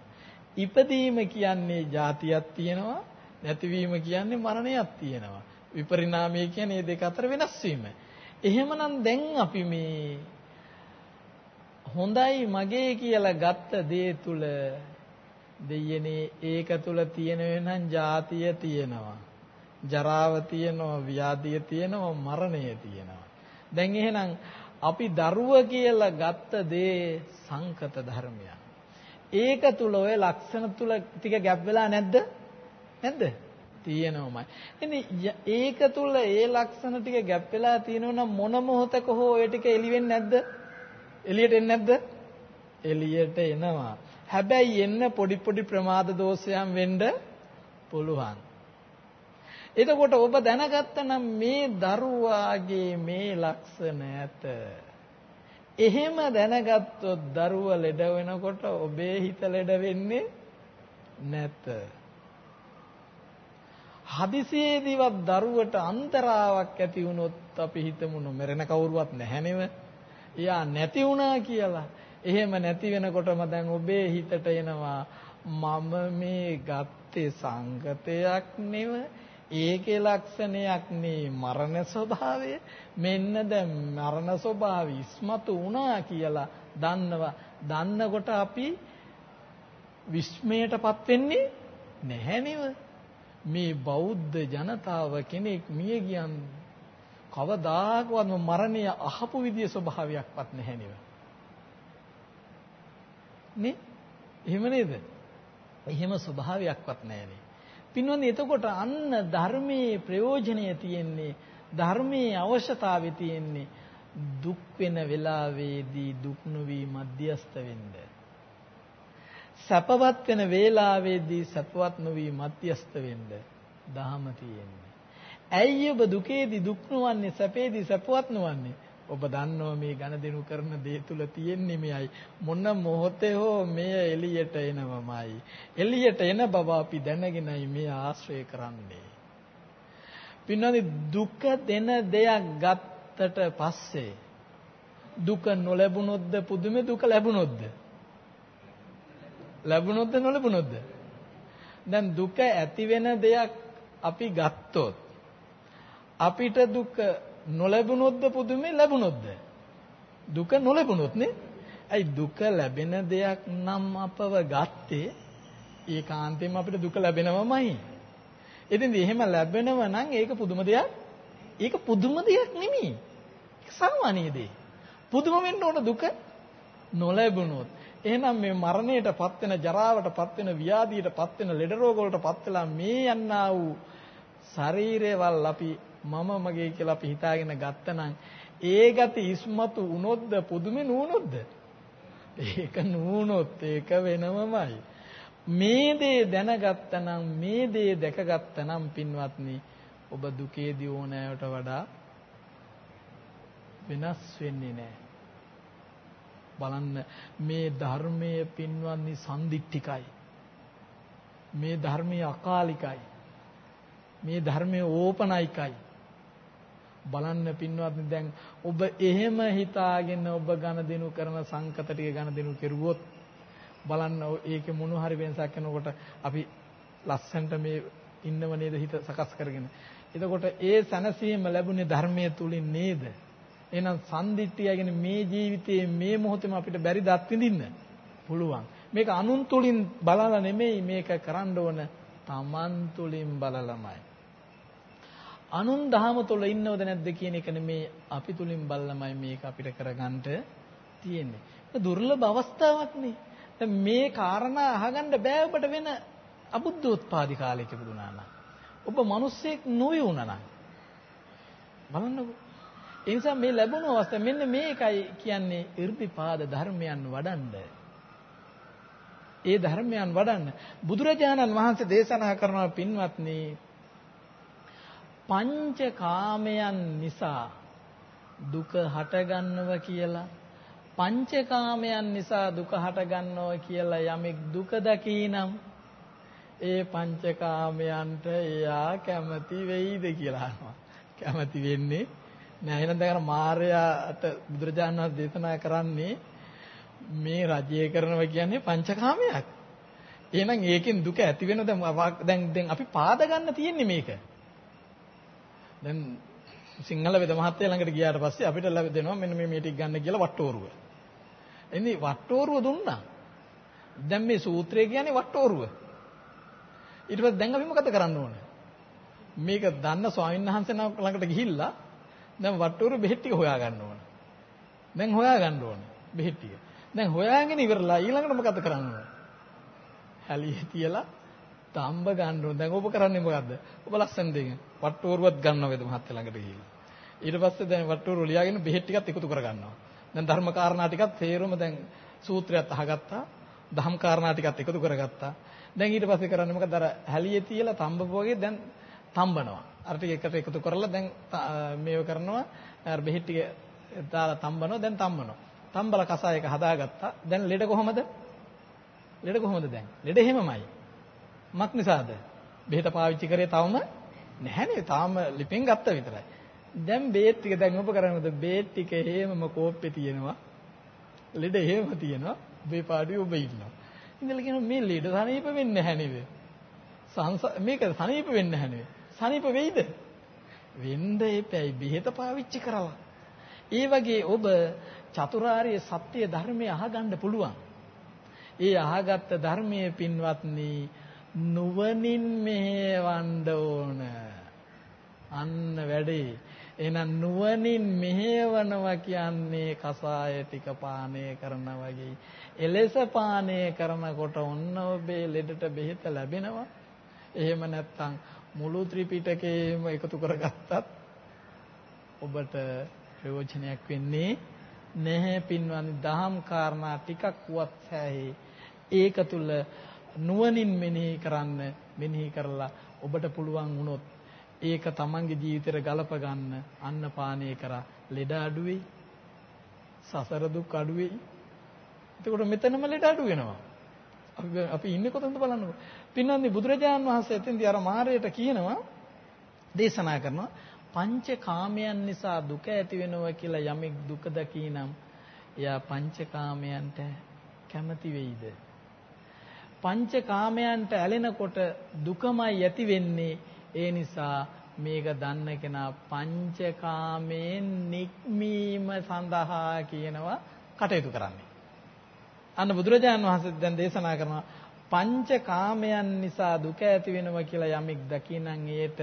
ඉපදීම කියන්නේ જાතියක් තියෙනවා නැතිවීම කියන්නේ මරණයක් තියෙනවා. විපරිණාමය කියන්නේ මේ දෙක අතර වෙනස් වීම. එහෙමනම් දැන් අපි මේ හොඳයි මගේ කියලා ගත්ත දේ තුල දෙයනේ ඒක තුල තියෙන වෙනනම් જાතිය තියෙනවා. ජරාව තියෙනවා, ව්‍යාධිය තියෙනවා, මරණය තියෙනවා. දැන් එහෙනම් අපි දරුව කියලා ගත්ත දේ සංකත ධර්මයක්. ඒක තුල ඔය ලක්ෂණ තුල ටික ගැප් වෙලා නැද්ද? නැද්ද? තියෙනවමයි. ඉතින් ඒක තුල ඒ ලක්ෂණ ටික ගැප් වෙලා තියෙනවනම් මොන මොහතක හෝ ඒ ටික එළි වෙන්නේ නැද්ද? එළියට එන්නේ නැද්ද? එළියට එනවා. හැබැයි එන්න පොඩි පොඩි ප්‍රමාද දෝෂයන් වෙන්න පුළුවන්. එතකොට ඔබ දැනගත්තනම් මේ දරුවාගේ මේ ලක්ෂණ ඇත. එහෙම දැනගත්තොත් දරුවා ලෙඩ වෙනකොට ඔබේ හිත ලෙඩ වෙන්නේ නැත. හදිසියේදීවත් දරුවට අන්තරාවක් ඇති වුණොත් අපි හිතමු නොමරන කවුරුවත් නැහැ නෙව. එයා නැති වුණා කියලා. එහෙම නැති වෙනකොටම දැන් ඔබේ හිතට එනවා මම මේ ගත්තේ සංගතයක් නෙව ඒකේ ලක්ෂණයක් නේ මරණ ස්වභාවය. මෙන්න දැන් මරණ ස්වභාවය ඉස්මතු වුණා කියලා දන්නවා. දන්නකොට අපි විස්මයටපත් වෙන්නේ නැහැ නේද? මේ බෞද්ධ ජනතාව කෙනෙක් මිය ගියන් කවදාකවත් මරණය අහපු විදිය ස්වභාවයක්වත් නැහැ නේද? නේ? එහෙම නේද? එහෙම ස්වභාවයක්වත් නැහැ නේ. පින්වත්නි එතකොට අන්න ධර්මයේ ප්‍රයෝජනය තියෙන්නේ ධර්මයේ අවශ්‍යතාවය තියෙන්නේ දුක් වෙන වෙලාවේදී දුක් නොවි මධ්‍යස්ත වෙන්න. සැපවත් වෙන වේලාවේදී සැපවත් නොවි මධ්‍යස්ත වෙන්න දහම තියෙන්නේ. ඇයි ඔබ දුකේදී දුක් නොවන්නේ සැපේදී සැපවත් නොවන්නේ? ඔබ දන්නවා මේ ගණදෙනු කරන දේ තුල තියෙන්නේ මෙයයි. මොන මොහොතේ හෝ මෙය එළියට එනවමයි. එළියට එන බව අපි දැනගෙනයි මේ ආශ්‍රය කරන්නේ. පින්නනි දුක දෙන දෙයක් ගත්තට පස්සේ දුක නොලැබුණොත්ද? පුදුමේ දුක ලැබුණොත්ද? ලැබුණොත්ද නොලැබුණොත්ද? දැන් දුක ඇති වෙන දෙයක් අපි ගත්තොත් අපිට දුක නොලැබුණොත්ද පුදුමේ? ලැබුණොත්ද? දුක නොලැබුණොත් නේ? ඇයි දුක ලැබෙන දෙයක් නම් අපව ගත්තේ? ඒකාන්තයෙන්ම අපිට දුක ලැබෙනවමයි. ඉතින් එහෙම ලැබෙනව නම් ඒක පුදුම දෙයක්. ඒක පුදුම දෙයක් නෙමෙයි. සාමාන්‍ය දෙයක් පුදුම වෙන්න ඕන දුක නොලැබුණොත්. එහෙනම් මේ මරණයටපත් වෙන ජරාවටපත් වෙන ව්‍යාධියටපත් වෙන ලෙඩ රෝග වලටපත් වෙලා මේ යන්නා වූ ශරීරයවල් අපි මම මගේ කියලා අපි හිතාගෙන ගත්තනම් ඒ ගති ඉස්මතු වුණොත්ද? පුදුමේ නුනොත්ද? ඒක නුනොත් ඒක වෙනමමයි. මේ දේ දැනගත්තනම් මේ දේ දැකගත්තනම් පින්වත්නි ඔබ දුකේදී ඕනෑවට වඩා වෙනස් වෙන්නේ නැහැ. බලන්න මේ ධර්මයේ පින්වත්නි සම්දික්ටිකයි මේ ධර්මයේ අකාලිකයි. මේ ධර්මයේ ඕපනයිකයි. බලන්න පින්වත්නි දැන් ඔබ එහෙම හිතාගෙන ඔබ ඝන දිනු කරන සංකත ටික ඝන දිනු කෙරුවොත් බලන්න ඒකේ මොන හරි වෙනසක් වෙනකොට අපි ලස්සන්ට මේ ඉන්නව නේද හිත සකස් කරගෙන. එතකොට ඒ සනසීම ලැබුණේ ධර්මයේ තුලින් නේද? එහෙනම් සම්දිට්ඨියගෙන මේ ජීවිතයේ මේ මොහොතේම අපිට බැරි දත් විඳින්න පුළුවන්. මේක අනුන් තුලින් බලලා නෙමෙයි මේක කරන්න ඕන තමන් තුලින් බලලමයි. අනුන් දහම තුල ඉන්නවද නැද්ද කියන එක නෙමේ අපි තුලින් බල්ලමයි මේක අපිට කරගන්න තියෙන්නේ. දුර්ලභ අවස්ථාවක් නේ. දැන් මේ කාරණා අහගන්න බෑ ඔබට වෙන අබුද්ධෝත්පාදි කාලයක ඉපදුනා නම්. ඔබ මිනිස්සෙක් නොවේ වුණා නම්. බලන්නකෝ. ඒ නිසා මේ ලැබුණු අවස්ථාව මෙන්න මේකයි කියන්නේ irdipaad ධර්මයන් වඩන්න. ඒ ධර්මයන් වඩන්න බුදුරජාණන් වහන්සේ දේශනා කරන පින්වත්නි පංචකාමයන් නිසා දුක හටගන්නව කියලා පංචකාමයන් නිසා දුක හටගන්නව කියලා යමෙක් දුක දකීනම් ඒ පංචකාමයන්ට එයා කැමති වෙයිද කියලා අහනවා. කැමති වෙන්නේ නෑ. එහෙනම් දැන් මාර්යාට බුදුරජාණන් වහන්සේ දේශනා කරන්නේ මේ රජය කරනවා කියන්නේ පංචකාමයක්. එහෙනම් ඒකෙන් දුක ඇති වෙන දැන් දැන් අපි පාද ගන්න තියෙන්නේ මේක. දැන් සිංහල වෙද මහත්තයා ළඟට ගියාට පස්සේ අපිට ලැබෙනවා මෙන්න මේ මේ ටික ගන්න කියලා වට්ටෝරුව. එන්නේ වට්ටෝරුව දුන්නා. දැන් මේ සූත්‍රය කියන්නේ වට්ටෝරුව. ඊට පස්සේ දැන් අපි මොකද කරන්න ඕනේ? මේක දන්න ස්වාමීන් වහන්සේ ළඟට ගිහිල්ලා දැන් වට්ටෝරුව බෙහෙත් ටික හොයා ගන්න ඕනේ. දැන් හොයා ගන්න ඕනේ බෙහෙත් ටික. දැන් හොයාගෙන ඉවරලා ඊළඟට මොකද කරන්න ඕනේ? හැලියේ තියලා තම්බ ගන්න ඕන. දැන් ඔබ කරන්නේ මොකද්ද? ඔබ ලස්සන දෙයක්. වට්ටෝරුවත් ගන්නවා වේද මහත්තයා ළඟට ගිහිල්ලා. ඊට පස්සේ දැන් වට්ටෝරුව ලියාගෙන බෙහෙත් ටිකත් එකතු කර ගන්නවා. දැන් ධර්ම කාරණා ටිකත් තේරුම දැන් සූත්‍රයත් අහගත්තා. ධම් කාරණා ටිකත් එකතු කරගත්තා. දැන් ඊට පස්සේ කරන්නේ මොකද? අර හැලියේ තියලා තම්බපු වගේ දැන් තම්බනවා. අර ටික එකට එකතු කරලා දැන් මේව කරනවා. අර බෙහෙත් ටික දාලා තම්බනවා. දැන් තම්බනවා. තම්බල කසායක හදාගත්තා. දැන් ලෙඩ කොහමද? ලෙඩ කොහමද දැන්? ලෙඩ එහෙමමයි. මක් නිසාද? බෙහෙත පාවිච්චි කරේ තවම නැහැනේ. තාම ලිපෙන් ගත්ත විතරයි. දැන් බේත් ටික දැන් ඔබ කරනවද? බේත් ටික හේමම කෝප්පේ තියෙනවා. ලෙඩ හේම තියෙනවා. ඔබේ පාඩුවේ ඔබ ඉන්නවා. ඉඳලා කියනවා මේ ලෙඩ සනීප වෙන්නේ නැහැ නේද? මේක සනීප වෙන්නේ නැහැ නේද? සනීප වෙයිද? වෙන්න එපැයි බෙහෙත පාවිච්චි කරලා. ඒ වගේ ඔබ චතුරාර්ය සත්‍ය ධර්මය අහගන්න පුළුවන්. ඒ අහගත්ත ධර්මයේ පින්වත්නි නුවණින් මෙහෙවන්න ඕන. අන්න වැඩේ. එහෙනම් නුවණින් මෙහෙවනවා කියන්නේ කසාය ටික පානය කරනා වගේ. එලෙස පානය කරනකොට ඔන්න ඔබේ ලෙඩට බෙහෙත ලැබෙනවා. එහෙම නැත්නම් මුළු ත්‍රිපිටකයම එකතු කරගත්තත් ඔබට ප්‍රයෝජනයක් වෙන්නේ නැහැ පින්වත්නි දහම් කාරණා ටිකක් වත් සෑහේ ඒක තුල නුවණින් මෙනෙහි කරන්න මෙනෙහි කරලා ඔබට පුළුවන් වුණොත් ඒක තමන්ගේ ජීවිතේට ගලප ගන්න අන්න පානය කරා. ලෙඩ අඩු වෙයි සසර දුක් අඩු වෙයි එතකොට මෙතනම ලෙඩ අඩු වෙනවා. අපි අපි ඉන්නේ කොතනද බලන්නකො? පින්නන්දි බුදුරජාණන් වහන්සේ එතෙන්දී අර මාරයට කියනවා දේශනා කරනවා පංච කාමයන් නිසා දුක ඇති වෙනවා කියලා යමෙක් දුක දකිනම් එයා පංච කාමයන්ට කැමති වෙයිද? පංච කාමයන්ට ඇලෙනකොට දුකමයි ඇති වෙන්නේ ඒ නිසා මේක දන්න කෙනා පංචකාමයෙන් නික්මීම සඳහා කියනවා කටයුතු කරන්නේ. අන්න බුදුරජාණන් වහන්සේ දැන් දේශනා කරනවා පංචකාමයන් නිසා දුක ඇති වෙනවා කියලා යමෙක් දකිනන් ඒට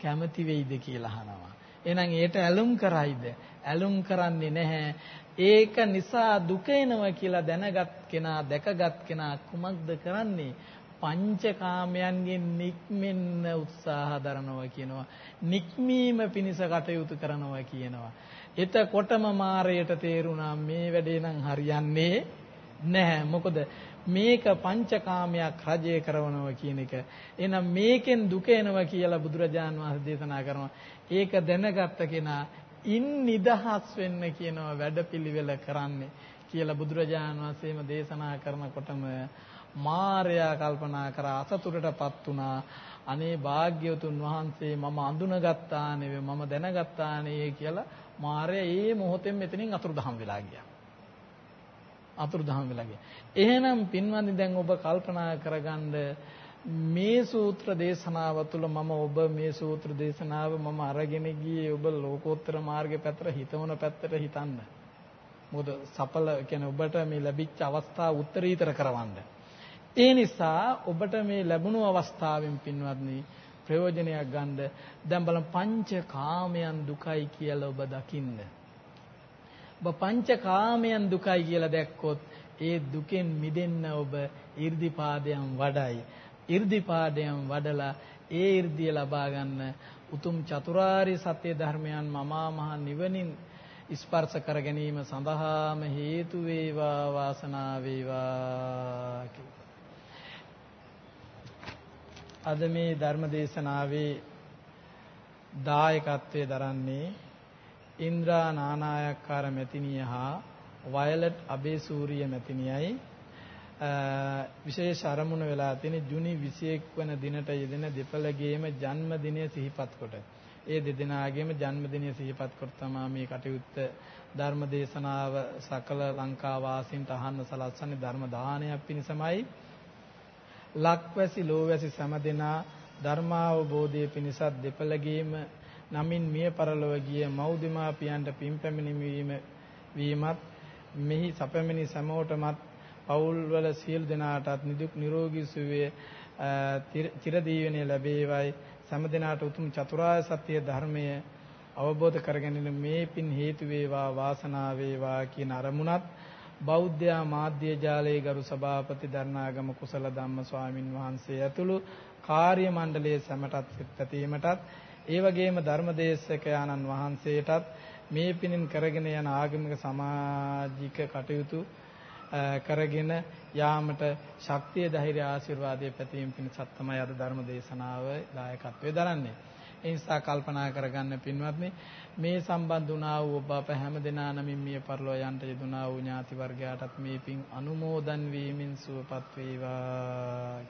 කැමති වෙයිද කියලා අහනවා. එහෙනම් ඒට ඇලුම් කරයිද? ඇලුම් කරන්නේ නැහැ. ඒක නිසා දුක එනවා කියලා දැනගත් කෙනා දැකගත් කෙනා කුමක්ද කරන්නේ? පංචකාමයන්ගෙන් නික්මෙන්න උත්සාහ දරනවා කියනවා. නික්මීම පිණිස කටයුතු කරනවා කියනවා. එතකොටම මාරයට තේරුණා මේ වැඩේ නම් හරියන්නේ නැහැ. මොකද මේක පංචකාමයක් රජය කරනවා කියන එක. එහෙනම් මේකෙන් දුක එනවා කියලා බුදුරජාන් වහන්සේ දේශනා කරනවා. ඒක දැනගත්ත කෙනා ඉන් නිදහස් වෙන්න කියනවා වැඩපිළිවෙල කරන්නේ කියලා බුදුරජාන් වහන්සේම දේශනා කරනකොටම මාර්යා කල්පනා කරා අසතුටටපත් වුණා. අනේ භාග්‍යවතුන් වහන්සේ මම අඳුනගත්තා නෙවෙයි මම දැනගත්තා නේ කියලා මාර්යා ඒ මොහොතෙන් මෙතනින් අතුරුදහන් වෙලා ගියා. අතුරුදහන් වෙලා ගියා. එහෙනම් පින්වන්දි දැන් ඔබ කල්පනා කරගන්න මේ සූත්‍ර දේශනාව තුළ මම ඔබ මේ සූත්‍ර දේශනාව මම අරගෙන ගියේ ඔබ ලෝකෝත්තර මාර්ගය පැත්තට හිතවන පැත්තට හිතන්න. මොකද සඵල කියන්නේ ඔබට මේ ලැබිච්ච අවස්ථාව උත්තරීතර කරවන්න. ඒ නිසා ඔබට මේ ලැබුණු අවස්ථාවෙන් පින්වත්නි ප්‍රයෝජනයක් ගන්න දැන් බලන්න පංච කාමයන් දුකයි කියලා ඔබ දකින්න. ඔබ පංච කාමයන් දුකයි කියලා දැක්කොත් ඒ දුකෙන් මිදෙන්න ඔබ 이르දිපාදයන් වඩයි. 이르දි පාඩයන් වඩලා ඒ 이르දිය ලබා ගන්න උතුම් චතුරාර්ය සත්‍ය ධර්මයන් මමා මහ නිවනින් ස්පර්ශ කර ගැනීම සඳහාම හේතු වේවා වාසනාව වේවා අද මේ ධර්ම දේශනාවේ දායකත්වයේ දරන්නේ ඉන්ද්‍රා නානායක්කාර මෙතිනියහා වයලට් අබේසූරිය මෙතිනියයි විශේෂ අරමුණ වෙලා තියෙන ජුනි 21 වන දිනට යෙදෙන දෙපළගේම ජන්මදිනය සිහිපත් කොට. ඒ දෙදෙනාගේම ජන්මදිනය සිහිපත් කොට තමයි මේ කටයුත්ත ධර්ම දේශනාව සකල ලංකා වාසීන්ට අහන්න සලස්වන්නේ ධර්ම දානයක් පිණිසමයි. ලක්වැසි ලෝවැසි සෑම ධර්මාවබෝධයේ පිණිසත් දෙපළගේම නමින් මිය පරලොව ගිය මව්දිමාපියන්ට පින් පැමිණීම වීමත් මෙහි සැපමිනි සමෝටමත් පවුල්වල සියලු දෙනාටත් නිදුක් නිරෝගී සුවය චිරදීවනය ලැබේවයි. සෑම දිනාට උතුම් චතුරාර්ය සත්‍ය ධර්මය අවබෝධ කරගැනීම මේ පින් හේතු වේවා වාසනාව වේවා කියන අරමුණත් බෞද්ධ මාධ්‍ය ජාලයේ ගරු සභාපති දරණාගම කුසල ධම්ම ස්වාමින් වහන්සේ ඇතුළු කාර්ය මණ්ඩලයේ සැමටත් පැතීමටත් ඒ වගේම ධර්මදේශක ආනන් වහන්සේටත් මේ පිනින් කරගෙන යන ආගමික සමාජික කටයුතු කරගෙන යාමට ශක්තිය ධෛර්ය ආශිර්වාදයේ පැතීම පිණිසත් තමයි අද ධර්ම දේශනාව දායකත්වයේ දරන්නේ. ඒ නිසා කල්පනා කරගන්න පින්වත්නි මේ සම්බන්ධ වුණා වූ ඔබ අප හැම දෙනා නමින් මිය පරලෝ යන්ට යෙදුනා වූ ඥාති වර්ගයාටත් මේ පින් අනුමෝදන් වීමෙන් සුවපත් වේවා.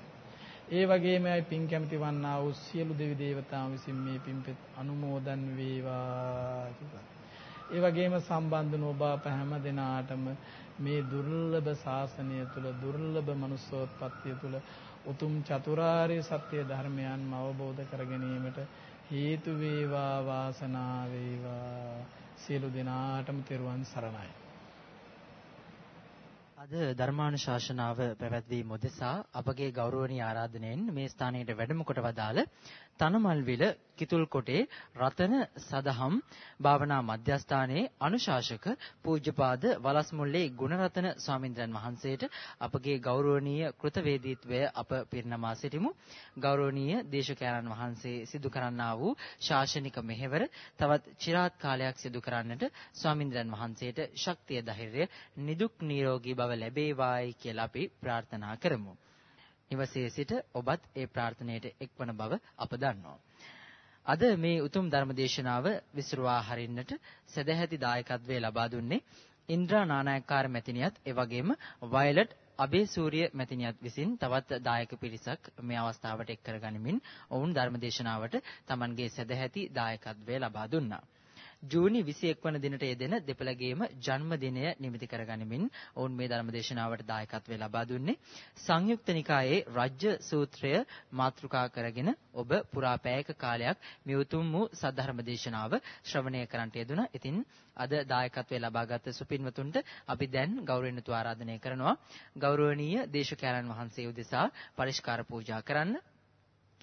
ඒ වගේම පින් කැමති වන්නා වූ සියලු දෙවි දේවතාවුන් විසින් මේ පින් අනුමෝදන් වේවා ඒ වගේම සම්බන්ධ වූ ඔබ අප හැම දෙනාටම මේ දුර්ලභ ශාසනය තුල දුර්ලභ manussෝත්පත්තිය තුල උතුම් චතුරාර්ය සත්‍ය ධර්මයන්ම අවබෝධ කර ගැනීමට හේතු වේවා වාසනාව වේවා. සියලු දෙනාටම තෙරුවන් සරණයි. අද ධර්මානුශාසනාව පැවැත්වීම උදෙසා අපගේ ගෞරවනීය ආරාධනෙන් මේ ස්ථානයට වැඩම කොට වදාළ තනමල්විල කිතුල්කොටේ රතන සදහම් භාවනා මධ්‍යස්ථානයේ අනුශාසක පූජ්‍යපාද වලස්මුල්ලේ ගුණරතන ස්වාමින්ද්‍රයන් වහන්සේට අපගේ ගෞරවනීය කෘතවේදීත්වය අප පිරිනමා සිටිමු. ගෞරවනීය දේශකයන්න් වහන්සේ සිදු කරන්නා වූ ශාසනික මෙහෙවර තවත් চিරාත් කාලයක් සිදු කරන්නට ස්වාමින්ද්‍රයන් වහන්සේට ශක්තිය ධෛර්යය නිදුක් නිරෝගී බව ලැබේවායි කියලා අපි ප්‍රාර්ථනා කරමු. නිවසේ සිට ඔබත් ඒ ප්‍රාර්ථනයට එක්වන බව අප දන්නවා. අද මේ උතුම් ධර්මදේශනාව විසුරුවා හරින්නට සදැහැති දායකත්වයේ ලබා දුන්නේ ඉන්ද්‍රා නානායක්කාර මැතිණියත් ඒ වගේම වයලට් අබේසූරිය මැතිණියත් විසින් තවත් දායක පිරිසක් මේ අවස්ථාවට එක් කරගනිමින් ඔවුන් ධර්මදේශනාවට Tamanගේ සදැහැති දායකත්වය ලබා දුන්නා. ජූනි 21 වන දිනට යෙදෙන දෙපළගේම ජන්මදිනය නිමිති කරගනිමින් ඔවුන් මේ ධර්මදේශනාවට දායකත්වය ලබා දුන්නේ සංයුක්ත නිකායේ රජ්‍ය සූත්‍රය මාතෘකා කරගෙන ඔබ පුරා පැයක කාලයක් මේ උතුම් වූ සද්ධර්මදේශනාව ශ්‍රවණය කරන්නට යෙදුණා. ඉතින් අද දායකත්වය ලබාගත් සුපින්වතුන්ට අපි දැන් ගෞරවයෙන් ආරාධනය කරනවා ගෞරවනීය දේශකයන්න් වහන්සේ උදෙසා පරිස්කාර පූජා කරන්න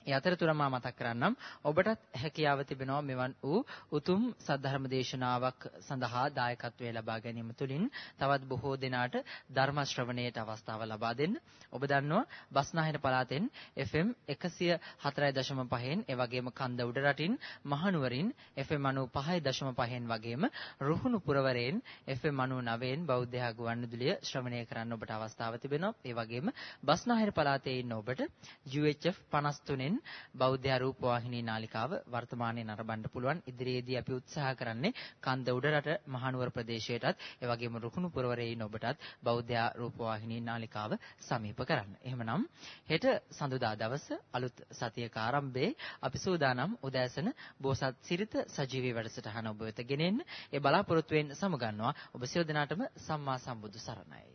ඒ අතරතුර මා මතක් කරන්නම් ඔබටත් හැකියාව තිබෙනවා මෙවන් වූ උතුම් සද්ධර්ම දේශනාවක් සඳහා දායකත්වයේ ලබා ගැනීම තුළින් තවත් බොහෝ දෙනාට ධර්ම ශ්‍රවණයට අවස්ථාව ලබා දෙන්න. ඔබ දන්නවා බස්නාහිර පළාතෙන් FM 104.5න් ඒ වගේම කන්ද උඩරටින් මහනුවරින් FM 95.5න් වගේම රුහුණු පුරවරයෙන් FM 99න් බෞද්ධ ගුවන්විදුලිය ශ්‍රවණය කරන්න ඔබට අවස්ථාව තිබෙනවා. ඒ වගේම බස්නාහිර පළාතේ ඉන්න ඔබට UHF 53න් වෙනුවෙන් බෞද්ධ රූප වාහිනී නාලිකාව වර්තමානයේ නරඹන්න පුළුවන්. ඉදිරියේදී අපි උත්සාහ කරන්නේ කන්ද උඩරට මහනුවර ප්‍රදේශයටත් ඒ වගේම රුකුණු පුරවරයේ ඔබටත් බෞද්ධ රූප වාහිනී නාලිකාව සමීප කරන්න. එහෙමනම් හෙට සඳුදා දවස අලුත් සතියක ආරම්භයේ අපි සූදානම් උදෑසන බෝසත් සිරිත සජීවී වැඩසටහන ඔබ වෙත ගෙනෙන්න. ඒ බලාපොරොත්තුවෙන් සමුගන්නවා. ඔබ සියලු දෙනාටම සම්මා සම්බුදු සරණයි.